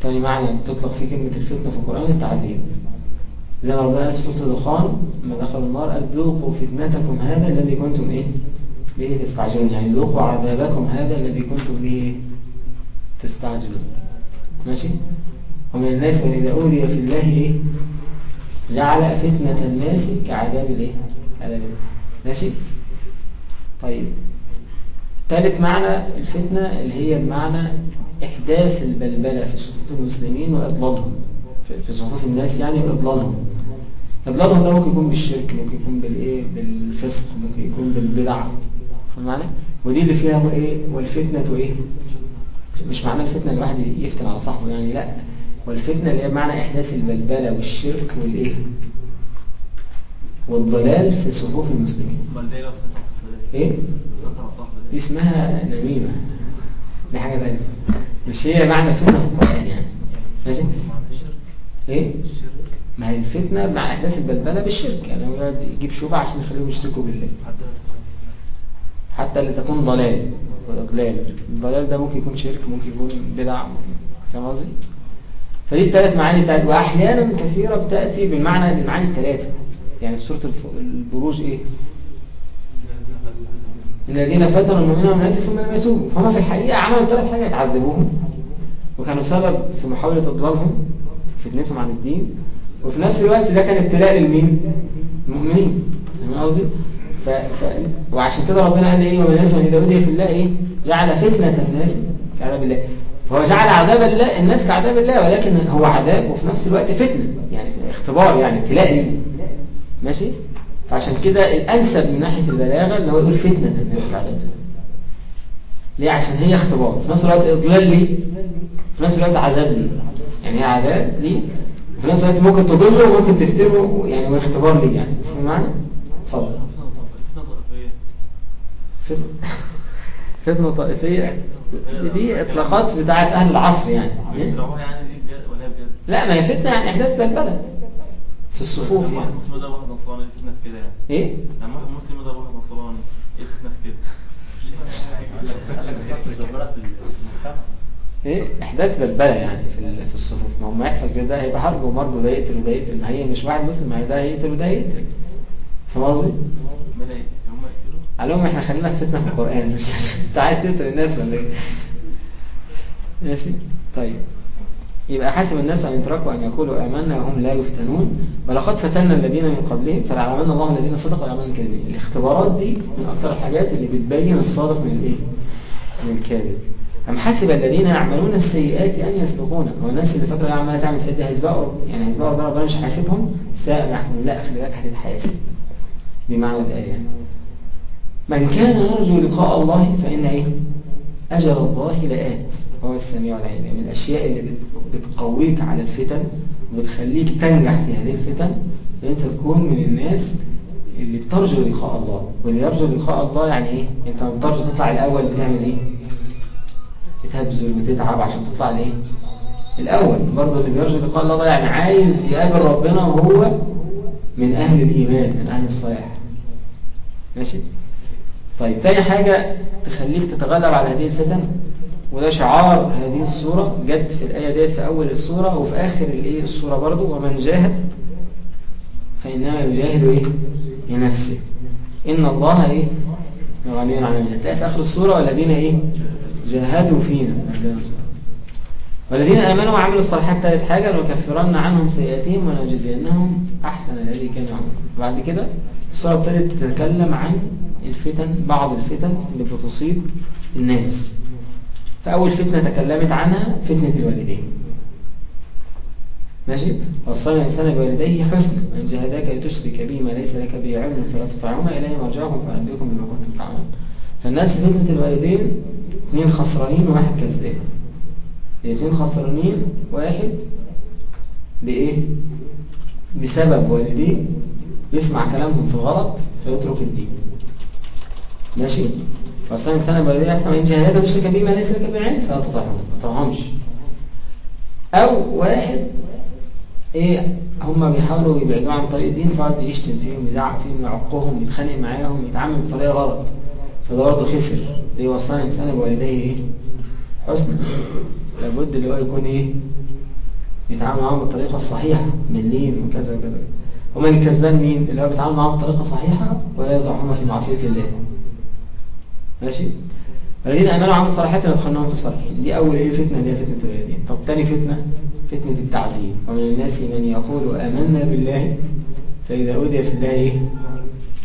ثاني معنى بتطلق فيه كلمة الفتنة في القرآن التعذيب. زي ما ربنا في سورة الدخان لما دخلوا النار قال ذوقوا فتنتكم هذا الذي كنتم إيه؟ به تستعجلون. يعني ذوقوا عذابكم هذا الذي كنتم به؟ تستعجلون. ماشي؟ ومن الناس من إذا أوذي في الله إيه؟ جعل فتنة الناس كعذاب الإيه؟ عذاب. ماشي؟ طيب. ثالث معنى الفتنة اللي هي بمعنى إحداث البلبلة في صفوف المسلمين وإضلالهم في- صفوف الناس يعني وإضلالهم. إضلالهم ده ممكن يكون بالشرك ممكن يكون بالإيه؟ بالفسق ممكن يكون بالبدع. فاهم معنى؟ ودي اللي فيها إيه؟ والفتنة إيه؟ مش معنى الفتنة الواحد يفتن على صاحبه يعني لأ. والفتنة اللي هي بمعنى إحداث البلبلة والشرك والإيه؟ والضلال في صفوف المسلمين. امال دي اسمها نميمة. دي حاجة تانية. مش هي معنى الفتنة في القرآن يعني. ماشي؟ إيه؟ ما هي الفتنة مع إحداث البلبلة بالشرك. يعني هو يجيب شبهة عشان يخليهم يشركوا بالله. حتى اللي تكون ضلال. وإضلال الضلال ده ممكن يكون شرك ممكن يكون بدع فاهم قصدي؟ فدي الثلاث معاني بتاعت وأحيانا كثيرة بتأتي بالمعنى بالمعاني الثلاثة يعني الف- البروج إيه؟ الذين فتنوا المؤمنين والمؤمنات ثم لم يتوبوا فهم في الحقيقة عملوا ثلاث حاجات عذبوهم وكانوا سبب في محاولة إضلالهم فتنتهم عن الدين وفي نفس الوقت ده كان ابتلاء للمين؟ المؤمنين فاهم قصدي؟ ف... ف... وعشان كده ربنا قال إيه الناس من اذا أوذي في الله إيه؟ جعل فتنة الناس كعذاب الله فهو جعل عذاب الله الناس كعذاب الله ولكن هو عذاب وفي نفس الوقت فتنة يعني اختبار يعني ابتلاء ليه ماشي؟ فعشان كده الأنسب من ناحية البلاغة اللي هو يقول فتنة الناس كعذاب الله ليه؟ عشان هي اختبار. في نفس الوقت إضلال ليه في نفس الوقت عذاب ليه يعني هي عذاب ليه؟ وفي نفس الوقت ممكن تضله وممكن تفتنه يعني واختبار ليه يعني؟ فاهم معنى؟ اتفضل. فتنة طائفية. فتنة فتنة طائفية دي إطلاقات بتاعت أهل العصر يعني. يعني بجد لا ما هي فتنة يعني إحداث بلبلة في الصفوف لما واحد يعني. مسلم ده واحد نصراني إيه فتنة في كده يعني. إيه؟ لما واحد مسلم ده واحد نصراني إيه فتنة في كده؟ إيه؟ إحداث بلبلة يعني في في الصفوف. ما هو ما يحصل كده ده هيبقى حرب ومرج وده يقتل وده يقتل. ما هي مش واحد مسلم ما هي ده هيقتل وده يقتل. فاهم قصدي؟ قال لهم إحنا خلينا في فتنة في القرآن. مش (laughs) أنت عايز تقتل الناس ولا إيه؟ ماشي. طيب. يبقى حاسب الناس أن يتركوا أن يقولوا آمنا وهم لا يفتنون. ولقد فتنا الذين من قبلهم فليعلمن الله الذين صدقوا ويعلمن الكاذبين الاختبارات دي من أكثر الحاجات اللي بتبين الصادق من الإيه؟ من الكاذب. أم حسب الذين يعملون السيئات أن يسبقونا؟ هو الناس اللي فاكرة عمالة تعمل سيئات دي هيسبقوا؟ يعني هيسبقوا ربنا؟ ربنا مش حاسبهم؟ ساء ما لا خلي بالك هتتحاسب. بمعنى الآية. يعني من كان يرجو لقاء الله فإن إيه؟ أجل الله لآت هو السميع العليم من الأشياء اللي بت- بتقويك على الفتن وبتخليك تنجح في هذه الفتن إن أنت تكون من الناس اللي بترجو لقاء الله واللي يرجو لقاء الله يعني إيه؟ أنت لما بترجو تطلع الأول بتعمل إيه؟ بتبذل وتتعب عشان تطلع الإيه؟ الأول برضه اللي بيرجو لقاء الله يعني عايز يقابل ربنا وهو من أهل الإيمان من أهل الصلاح ماشي طيب تاني حاجة تخليك تتغلب على هذه الفتن وده شعار هذه الصورة جت في الآية ديت في أول الصورة وفي آخر الإيه الصورة برضو ومن جاهد فإنما يجاهد إيه؟ لنفسه. إن الله إيه؟ غني عن تلاقي في آخر الصورة والذين إيه؟ جاهدوا فينا. والذين آمنوا وعملوا الصالحات ثالث حاجة لنكفرن عنهم سيئاتهم ولنجزينهم أحسن الذي كانوا يعملون. وبعد كده الصورة ابتدت تتكلم عن الفتن بعض الفتن اللي بتصيب الناس. فأول فتنة تكلمت عنها فتنة الوالدين. ماشي؟ وصلنا الإنسان بوالديه حسنا وإن جاهداك لتشرك به ما ليس لك به علم فلا تطعهما إليه مرجعكم فأنبئكم بما كنتم تعملون. فالناس فتنة الوالدين اثنين خسرانين وواحد كسبان. الاثنين خسرانين واحد بإيه؟ بسبب والديه يسمع كلامهم في الغلط فيترك الدين. ماشي؟ وأصلا إنسان والديه يحسن من جهلك وتشرك به ما ليس لك بعلم فلا تطعهم أو واحد إيه هم بيحاولوا يبعدوه عن طريق الدين فقعد يشتم فيهم يزعق فيهم يعقهم يتخانق معاهم يتعامل بطريقة غلط. فده برضه خسر. ليه؟ وصلنا الإنسان بوالديه إيه؟ حسنا لابد اللي هو يكون إيه؟ يتعامل معاهم بالطريقة الصحيحة باللين وكذا وكذا هما اللي الكسبان مين؟ اللي هو بيتعامل معاهم بطريقة صحيحة ولا يطعهم في معصية الله ماشي؟ الذين آمنوا وعملوا الصالحات ندخلناهم في الصالحين دي أول إيه فتنة اللي هي فتنة الوالدين طب تاني فتنة فتنة التعذيب ومن الناس من يقول آمنا بالله فإذا أوذي في الله إيه؟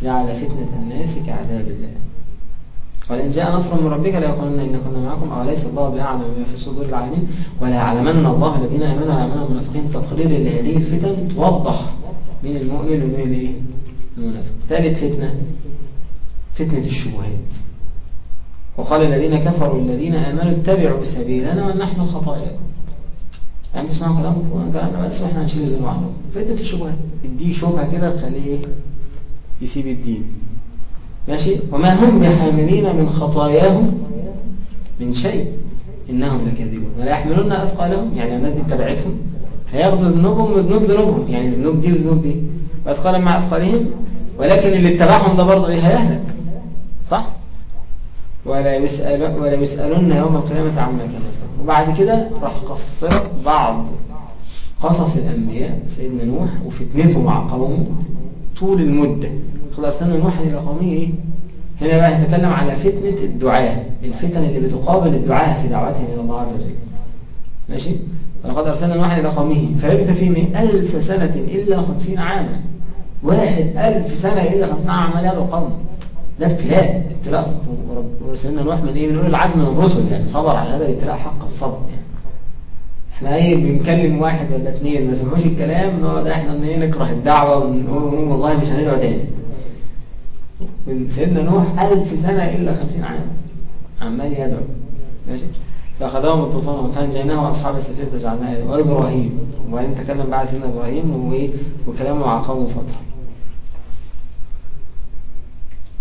جعل فتنة الناس كعذاب الله ولئن جاء نصر من ربك ليقولن إن كنا معكم أوليس الله بأعلم بما في صدور العالمين ولا يعلمن الله الذين آمنوا يعلمن المنافقين تقرير لهذه الفتن توضح من المؤمن ومن؟ المنافق. ثالث فتنة فتنة الشبهات. وقال الذين كفروا الذين آمنوا اتبعوا سبيلنا ونحن خطاياكم يعني تسمعوا كلامكم؟ كلامنا بس وإحنا هنشيل الذنوب عنكم. فتنة الشبهات. دي شبهة كده تخليه يسيب الدين. ماشي؟ وما هم بحاملين من خطاياهم من شيء. إنهم لكاذبون. ولا يحملون أثقالهم يعني الناس دي اتبعتهم هياخدوا ذنوبهم وذنوب ذنوبهم. يعني ذنوب دي وذنوب دي. وأثقالا مع أثقالهم. ولكن اللي اتبعهم ده برضه إيه هيهلك صح؟ ولا يسأل ولا يسألون يوم القيامة عما كانوا يفترون وبعد كده راح قصر بعض قصص الأنبياء سيدنا نوح وفتنته مع قومه طول المدة. أرسلنا نوح إلى قومه إيه؟ هنا بقى يتكلم على فتنة الدعاء الفتن اللي بتقابل الدعاء في دعوتهم إلى الله عز وجل. ماشي؟ ولقد أرسلنا نوحا إلى قومه فلبث فيهم ألف سنة إلا خمسين عاما. واحد ألف سنة إلا خمسين عاما يدعو قومه ده ابتلاء ابتلاء ورسلنا نوح من إيه؟ بنقول العزم من الرسل يعني صبر على هذا الابتلاء حق الصبر. يعني إحنا إيه بنكلم واحد ولا اثنين ما سمعوش الكلام نقعد إحنا إيه نكره الدعوة ونقول والله مش هندعو تاني. من سيدنا نوح ألف سنة إلا خمسين عام. عمال يدعو. ماشي. فأخذهم الطوفان فانجيناه وأصحاب السفينة جعلناها وإبراهيم. وبعدين تكلم بعد سيدنا إبراهيم وإيه وكلامه مع قومه فترة.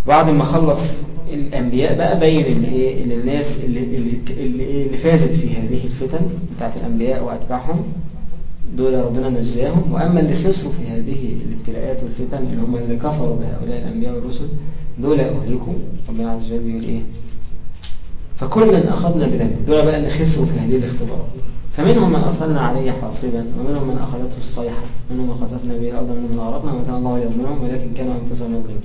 بعد ما خلص الأنبياء بقى بين الايه الناس اللي اللي اللي, اللي فازت في هذه الفتن بتاعت الأنبياء وأتباعهم. دول ربنا نجاهم وأما اللي خسروا في هذه الابتلاءات والفتن اللي هم اللي كفروا بهؤلاء الأنبياء والرسل دول أهلكوا. ربنا عز وجل بيقول إيه؟ فكلا أخذنا بذنب. دول بقى اللي خسروا في هذه الاختبارات. فمنهم من أرسلنا عليه حاصبا ومنهم من أخذته الصيحة منهم من خسفنا به الأرض منهم من أغرقنا وما كان الله يظلمهم ولكن كانوا أنفسهم يظلمون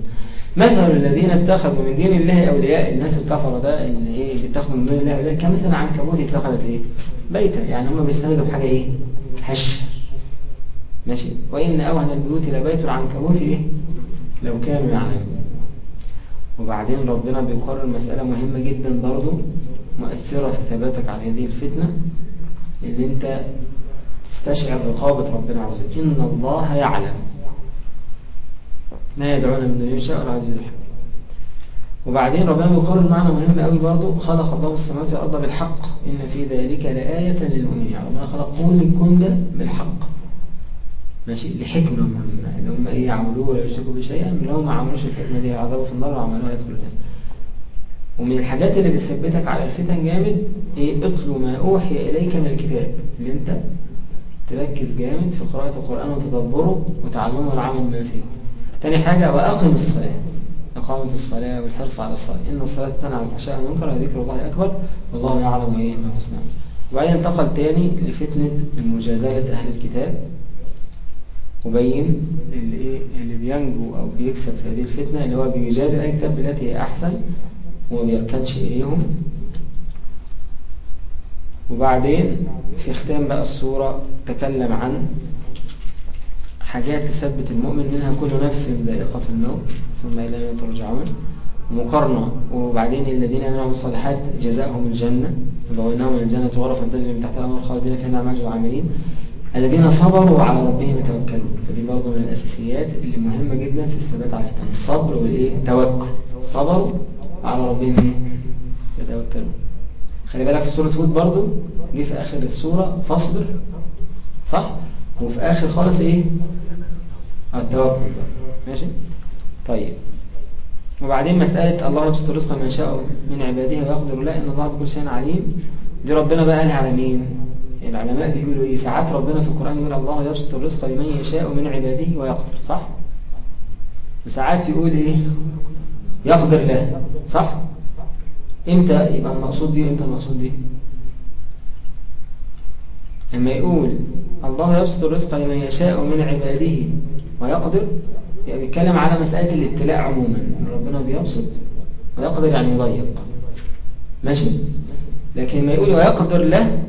مثل الذين اتخذوا من دين الله أولياء. الناس الكفرة ده اللي إيه بيتخذوا من دين الله أولياء. كمثل عنكبوت اتخذت إيه؟ بيتا. يعني هم بيستندوا بحاجة إيه؟ هش ماشي. وإن أوهن البيوت لبيت العنكبوت إيه؟ لو كانوا يعلمون. وبعدين ربنا بيقرر مسألة مهمة جدا برضو مؤثرة في ثباتك على هذه الفتنة اللي أنت تستشعر رقابة ربنا عز وجل. إن الله يعلم. ما يدعون من دون شاء ولا عزيز الحكيم وبعدين ربنا بيقرر معنى مهم قوي برضو خلق الله السماوات والأرض بالحق. إن في ذلك لآية للمؤمنين. يعني ربنا خلق كل الكون ده بالحق. ماشي؟ لحكمة مهمة اللي هم إيه يعبدوه ولا يشركوا بشيئا لو ما عملوش الحكمة دي. عذابوا في النار وعملوها يدخلوا الجنة. ومن الحاجات اللي بتثبتك على الفتن جامد إيه؟ اتلو ما أوحي إليك من الكتاب. اللي أنت تركز جامد في قراءة القرآن وتدبره وتعلمه والعمل ما فيه. تاني حاجة وأقم الصلاة. إقامة الصلاة والحرص على الصلاة. إن الصلاة تنهى عن الفحشاء والمنكر وذكر الله أكبر. والله يعلم إيه ما تصنعون. وبعدين انتقل تاني لفتنة المجادلة أهل الكتاب. وبين اللي إيه اللي بينجو أو بيكسب في هذه الفتنة اللي هو بيجادل أي كتاب بالتي هي أحسن وما بيركنش إليهم. وبعدين في ختام بقى الصورة تكلم عن حاجات تثبت المؤمن منها كل نفس ذائقة الموت ثم إلينا ترجعون. مقارنة. وبعدين الذين يمنعوا الصالحات جزاؤهم الجنة. وبويناهم من الجنة غرفا تجري من تحت الأمر خالدين فيها نعم أجر الذين صبروا وعلى ربهم يتوكلون. فدي برضه من الأساسيات اللي مهمة جدا في الثبات على الفتن الصبر والإيه؟ التوكل صبروا على ربهم إيه؟ يتوكلون. خلي بالك في سورة هود برضو جه في آخر السورة فاصبر. صح؟ وفي آخر خالص إيه؟ التوكل. بقى. ماشي؟ طيب. وبعدين مسألة الله يبسط الرزق من شاء من عباده ويقدر له إن الله بكل شيء عليم. دي ربنا بقى قالها على مين؟ العلماء بيقولوا إيه؟ ساعات ربنا في القرآن يقول الله يبسط الرزق لمن يشاء من عباده ويقدر. صح؟ وساعات يقول إيه؟ يقدر له. صح؟ إمتى؟ يبقى المقصود دي وإمتى المقصود دي؟ لما يقول الله يبسط الرزق لمن يشاء من عباده ويقدر يبقى بيتكلم على مسألة الابتلاء عموما ربنا بيبسط ويقدر يعني يضيق. ماشي؟ لكن لما يقول ويقدر له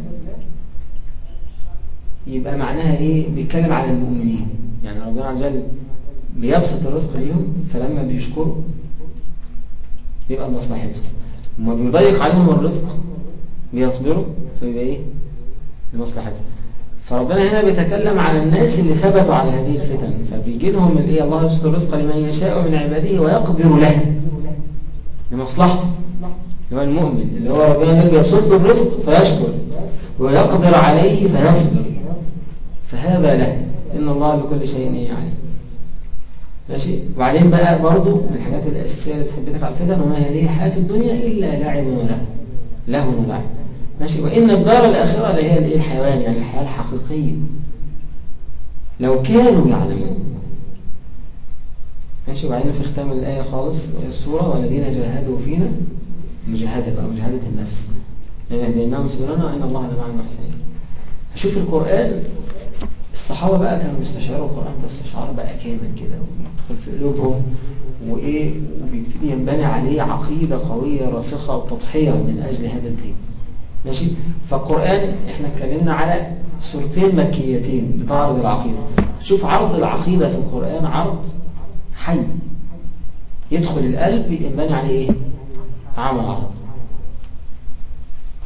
يبقى معناها إيه؟ بيتكلم على المؤمنين. يعني ربنا عز وجل بيبسط الرزق ليهم فلما بيشكروا بيبقى لمصلحتهم وما بيضيق عليهم الرزق بيصبروا فيبقى إيه؟ لمصلحتهم فربنا هنا بيتكلم على الناس اللي ثبتوا على هذه الفتن. فبيجي لهم الايه الله يبسط الرزق لمن يشاء من عباده ويقدر له لمصلحته اللي هو المؤمن اللي هو ربنا بيبسط له الرزق فيشكر ويقدر عليه فيصبر. فهذا له إن الله بكل شيء عليم. ماشي؟ وبعدين بقى برضو من الحاجات الأساسية اللي تثبتك على الفتن وما هذه الحياة الدنيا إلا لعب وله له ولعب ماشي. وإن الدار الآخرة اللي هي الحيوان يعني الحياة الحقيقية لو كانوا يعلمون. ماشي. وبعدين في ختام الآية خالص السورة والذين جاهدوا فينا مجاهدة بقى مجاهدة النفس. لأن هديناهم سبلنا وإن الله لمع المحسنين. فشوف القرآن الصحابة بقى كانوا بيستشعروا القرآن ده استشعار بقى كامل كده ويدخل في قلوبهم وإيه وبيبتدي ينبني عليه عقيدة قوية راسخة وتضحية من أجل هذا الدين. ماشي؟ فالقرآن إحنا اتكلمنا على سورتين مكيتين بتعرض العقيدة. شوف عرض العقيدة في القرآن عرض حي. يدخل القلب ينبني عليه إيه؟ عمل طول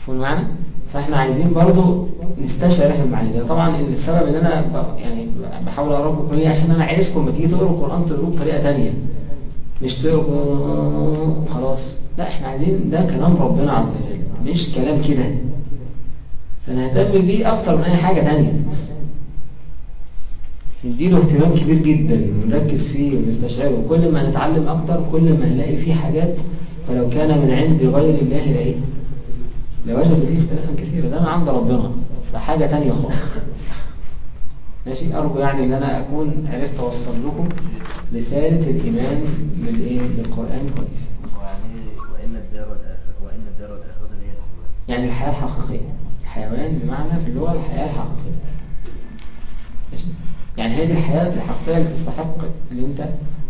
مفهوم معنا فإحنا عايزين برضو نستشعر إحنا المعاني ده طبعا السبب إن أنا. يعني بحاول اقربكم كل عشان أنا عايزكم لما تيجي تقروا القرآن تقروه بطريقة ثانية مش تقروا خلاص. لا إحنا عايزين ده كلام ربنا عز وجل مش كلام كده. فنهتم بيه أكتر من أي حاجة ثانية نديله اهتمام كبير جدا ونركز فيه ونستشعره. وكل ما نتعلم أكتر كل ما نلاقي فيه حاجات فلو كان من عند غير الله لايه لوجد فيه اختلافا كثيرا ده من عند ربنا. فحاجة تانية خالص. ماشي؟ أرجو يعني أن أنا أكون عرفت أوصل لكم رسالة الإيمان بالإيه بالقرآن كويس وإن الدار الآخرة وإن الدار الآخرة هي الحيوان يعني الحياة الحقيقية. الحيوان بمعنى في اللغة الحياة الحقيقية. ماشي؟ يعني هي دي الحياة الحقيقية اللي تستحق اللي أنت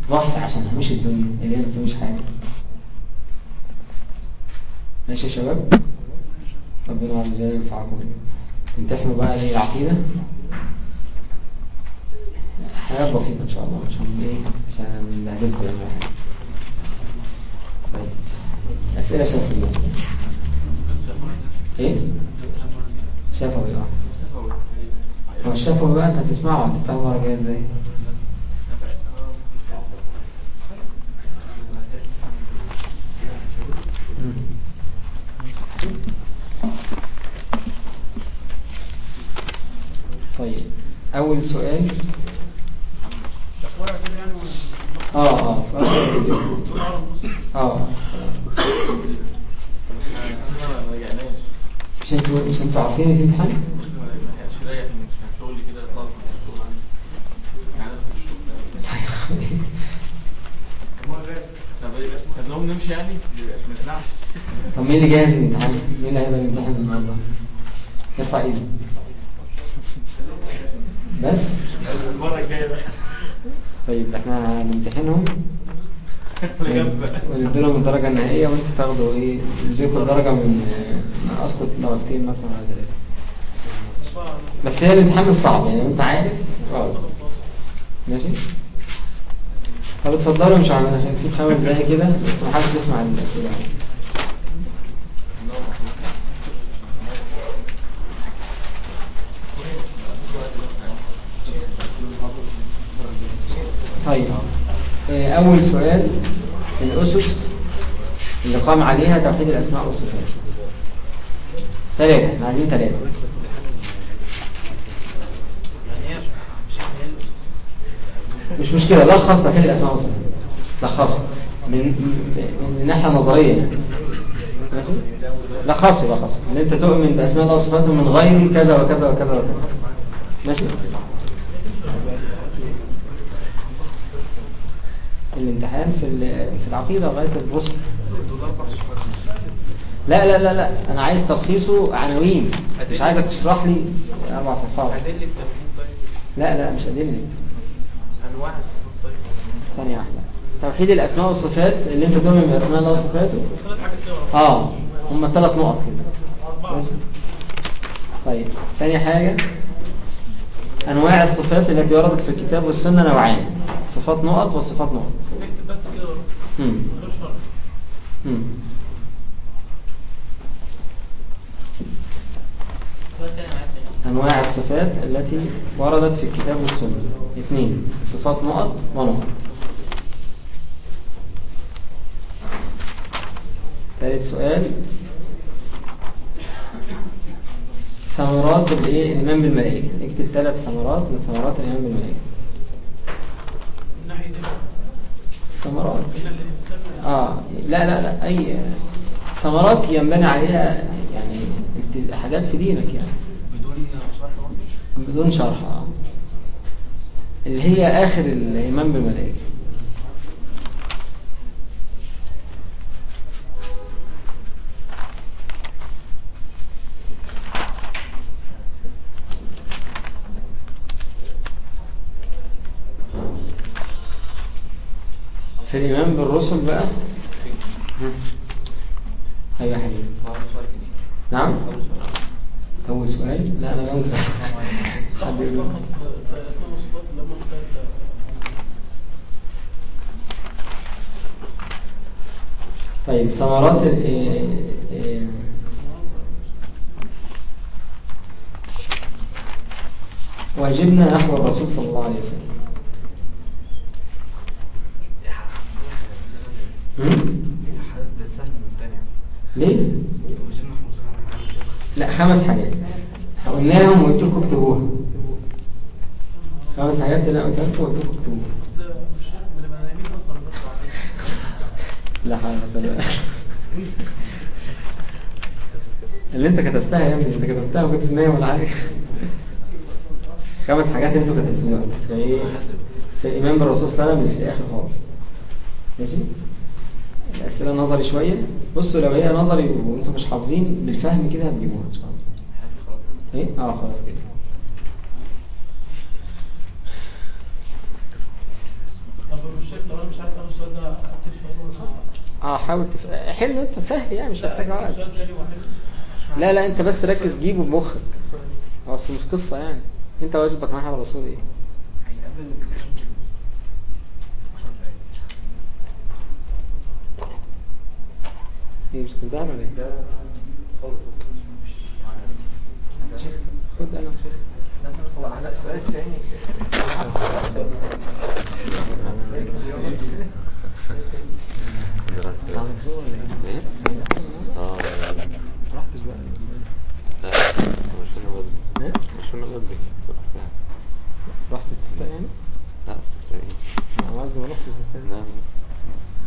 تضحي عشانها مش الدنيا اللي هي ما تسويش حاجة ماشي يا شباب؟ ربنا عز وجل ينفعكم تمتحنوا بقى العقيدة. حاجات بسيطة إن شاء الله عشان إيه؟ عشان نهدلكم يعني. حاجة طيب. أسئلة شفوية. إيه؟ شفوي آه. هو الشفوي بقى أنت هتسمعه أنت بتعمل مرة جاية إزاي؟ طيب أول سؤال. آه آه آخر الفيديو. آه ما رجعناش مش أنتوا مش أنتوا عارفين ان في امتحان؟ يعني طب إيه؟ نقوم نمشي يعني طب مين اللي جاهز الامتحان؟ مين اللي هيبقى الامتحان النهارده؟ ارفع ايده بس المرة الجاية بقى طيب إحنا هنمتحنهم. (laughs) ونديلهم الدرجة النهائية وانت تاخدوا إيه تمسكوا الدرجة من من أسقط درجتين مثلا ولا ثلاثة بس هي الامتحان مش صعب يعني انت عارف. اقعد ماشي. طب اتفضلوا مش عشان نسيب خمس دقايق كده بس محدش يسمع الأسئلة يعني. طيب. آه، أول سؤال. الأسس اللي قام عليها توحيد الأسماء والصفات. ثلاثة إحنا عايزين ثلاثة مش مشكلة. لخص توحيد الأسماء والصفات. لخصه. من من ناحية نظرية. يعني. لخصه لخصه. إن أنت تؤمن بأسماء الله وصفاته من غير كذا وكذا وكذا وكذا. ماشي؟ الامتحان في في العقيدة غاية الرسل لا لا لا لا أنا عايز تلخيصه عناوين. مش عايزك تشرح لي أربع صفحات. التوحيد طيب. لا لا مش أدلة. أنواع الصفات طيب. ثانية واحدة. توحيد الأسماء والصفات اللي أنت تؤمن بأسماء الله وصفاته. آه هم ثلاث نقط كده. طيب ثاني حاجة؟ أنواع الصفات التي وردت في الكتاب والسنة نوعان صفات نقط وصفات نقط. اكتب بس كده. أنواع الصفات التي وردت في الكتاب والسنة. اثنين. صفات نقط ونقط. ثالث سؤال. ثمرات الايه الإيمان بالملائكة. اكتب ثلاث ثمرات من ثمرات الإيمان بالملائكة. من إيه؟ ثمرات. آه. لا لا لا. أي ثمرات ينبني عليها يعني حاجات في دينك يعني. بدون شرح. بدون شرح آه. اللي هي آخر الإيمان بالملائكة. في الإيمان بالرسل بقى. أيوة حبيبي؟ نعم؟ أول سؤال. لا أنا بنسى طيب ثمرات إيه- إيه- واجبنا نحو الرسول صلى الله عليه وسلم هم؟ ده سهل ممتنع ليه؟ لا خمس حاجات. قلناهم وقلت لكم اكتبوها. خمس حاجات أنا قلت لكم وقلت لكم اكتبوها. لا حول قوة اللي انت كتبتها يا ابني انت كتبتها وكنت نايم ولا حاجة. خمس حاجات أنتوا كتبتوها. في إيه؟ في الايمان بالرسول صلى الله عليه وسلم اللي في الآخر خالص. ماشي؟ الاسئله نظري شوية. بصوا لو هي نظري وأنتم مش حافظين بالفهم كده هتجيبوها. ان شاء الله إيه؟ آه خلاص كده. آه حاول تف... حلو أنت سهل يعني مش محتاج واحد لا لا أنت بس ركز جيبه بمخك أصل مش قصة يعني. أنت واجبك مع الرسول إيه هيقابل الامتحان 10 دقايق إيه مش تمتحن ولا إيه خد أنا هو على السؤال الثاني رحتش بقى لا بس مش أنا بدري إيه مش أنا بدري رحتها رحت استفتاء يعني لا استفدت إيه أنا عايز منصب استفتاء نعم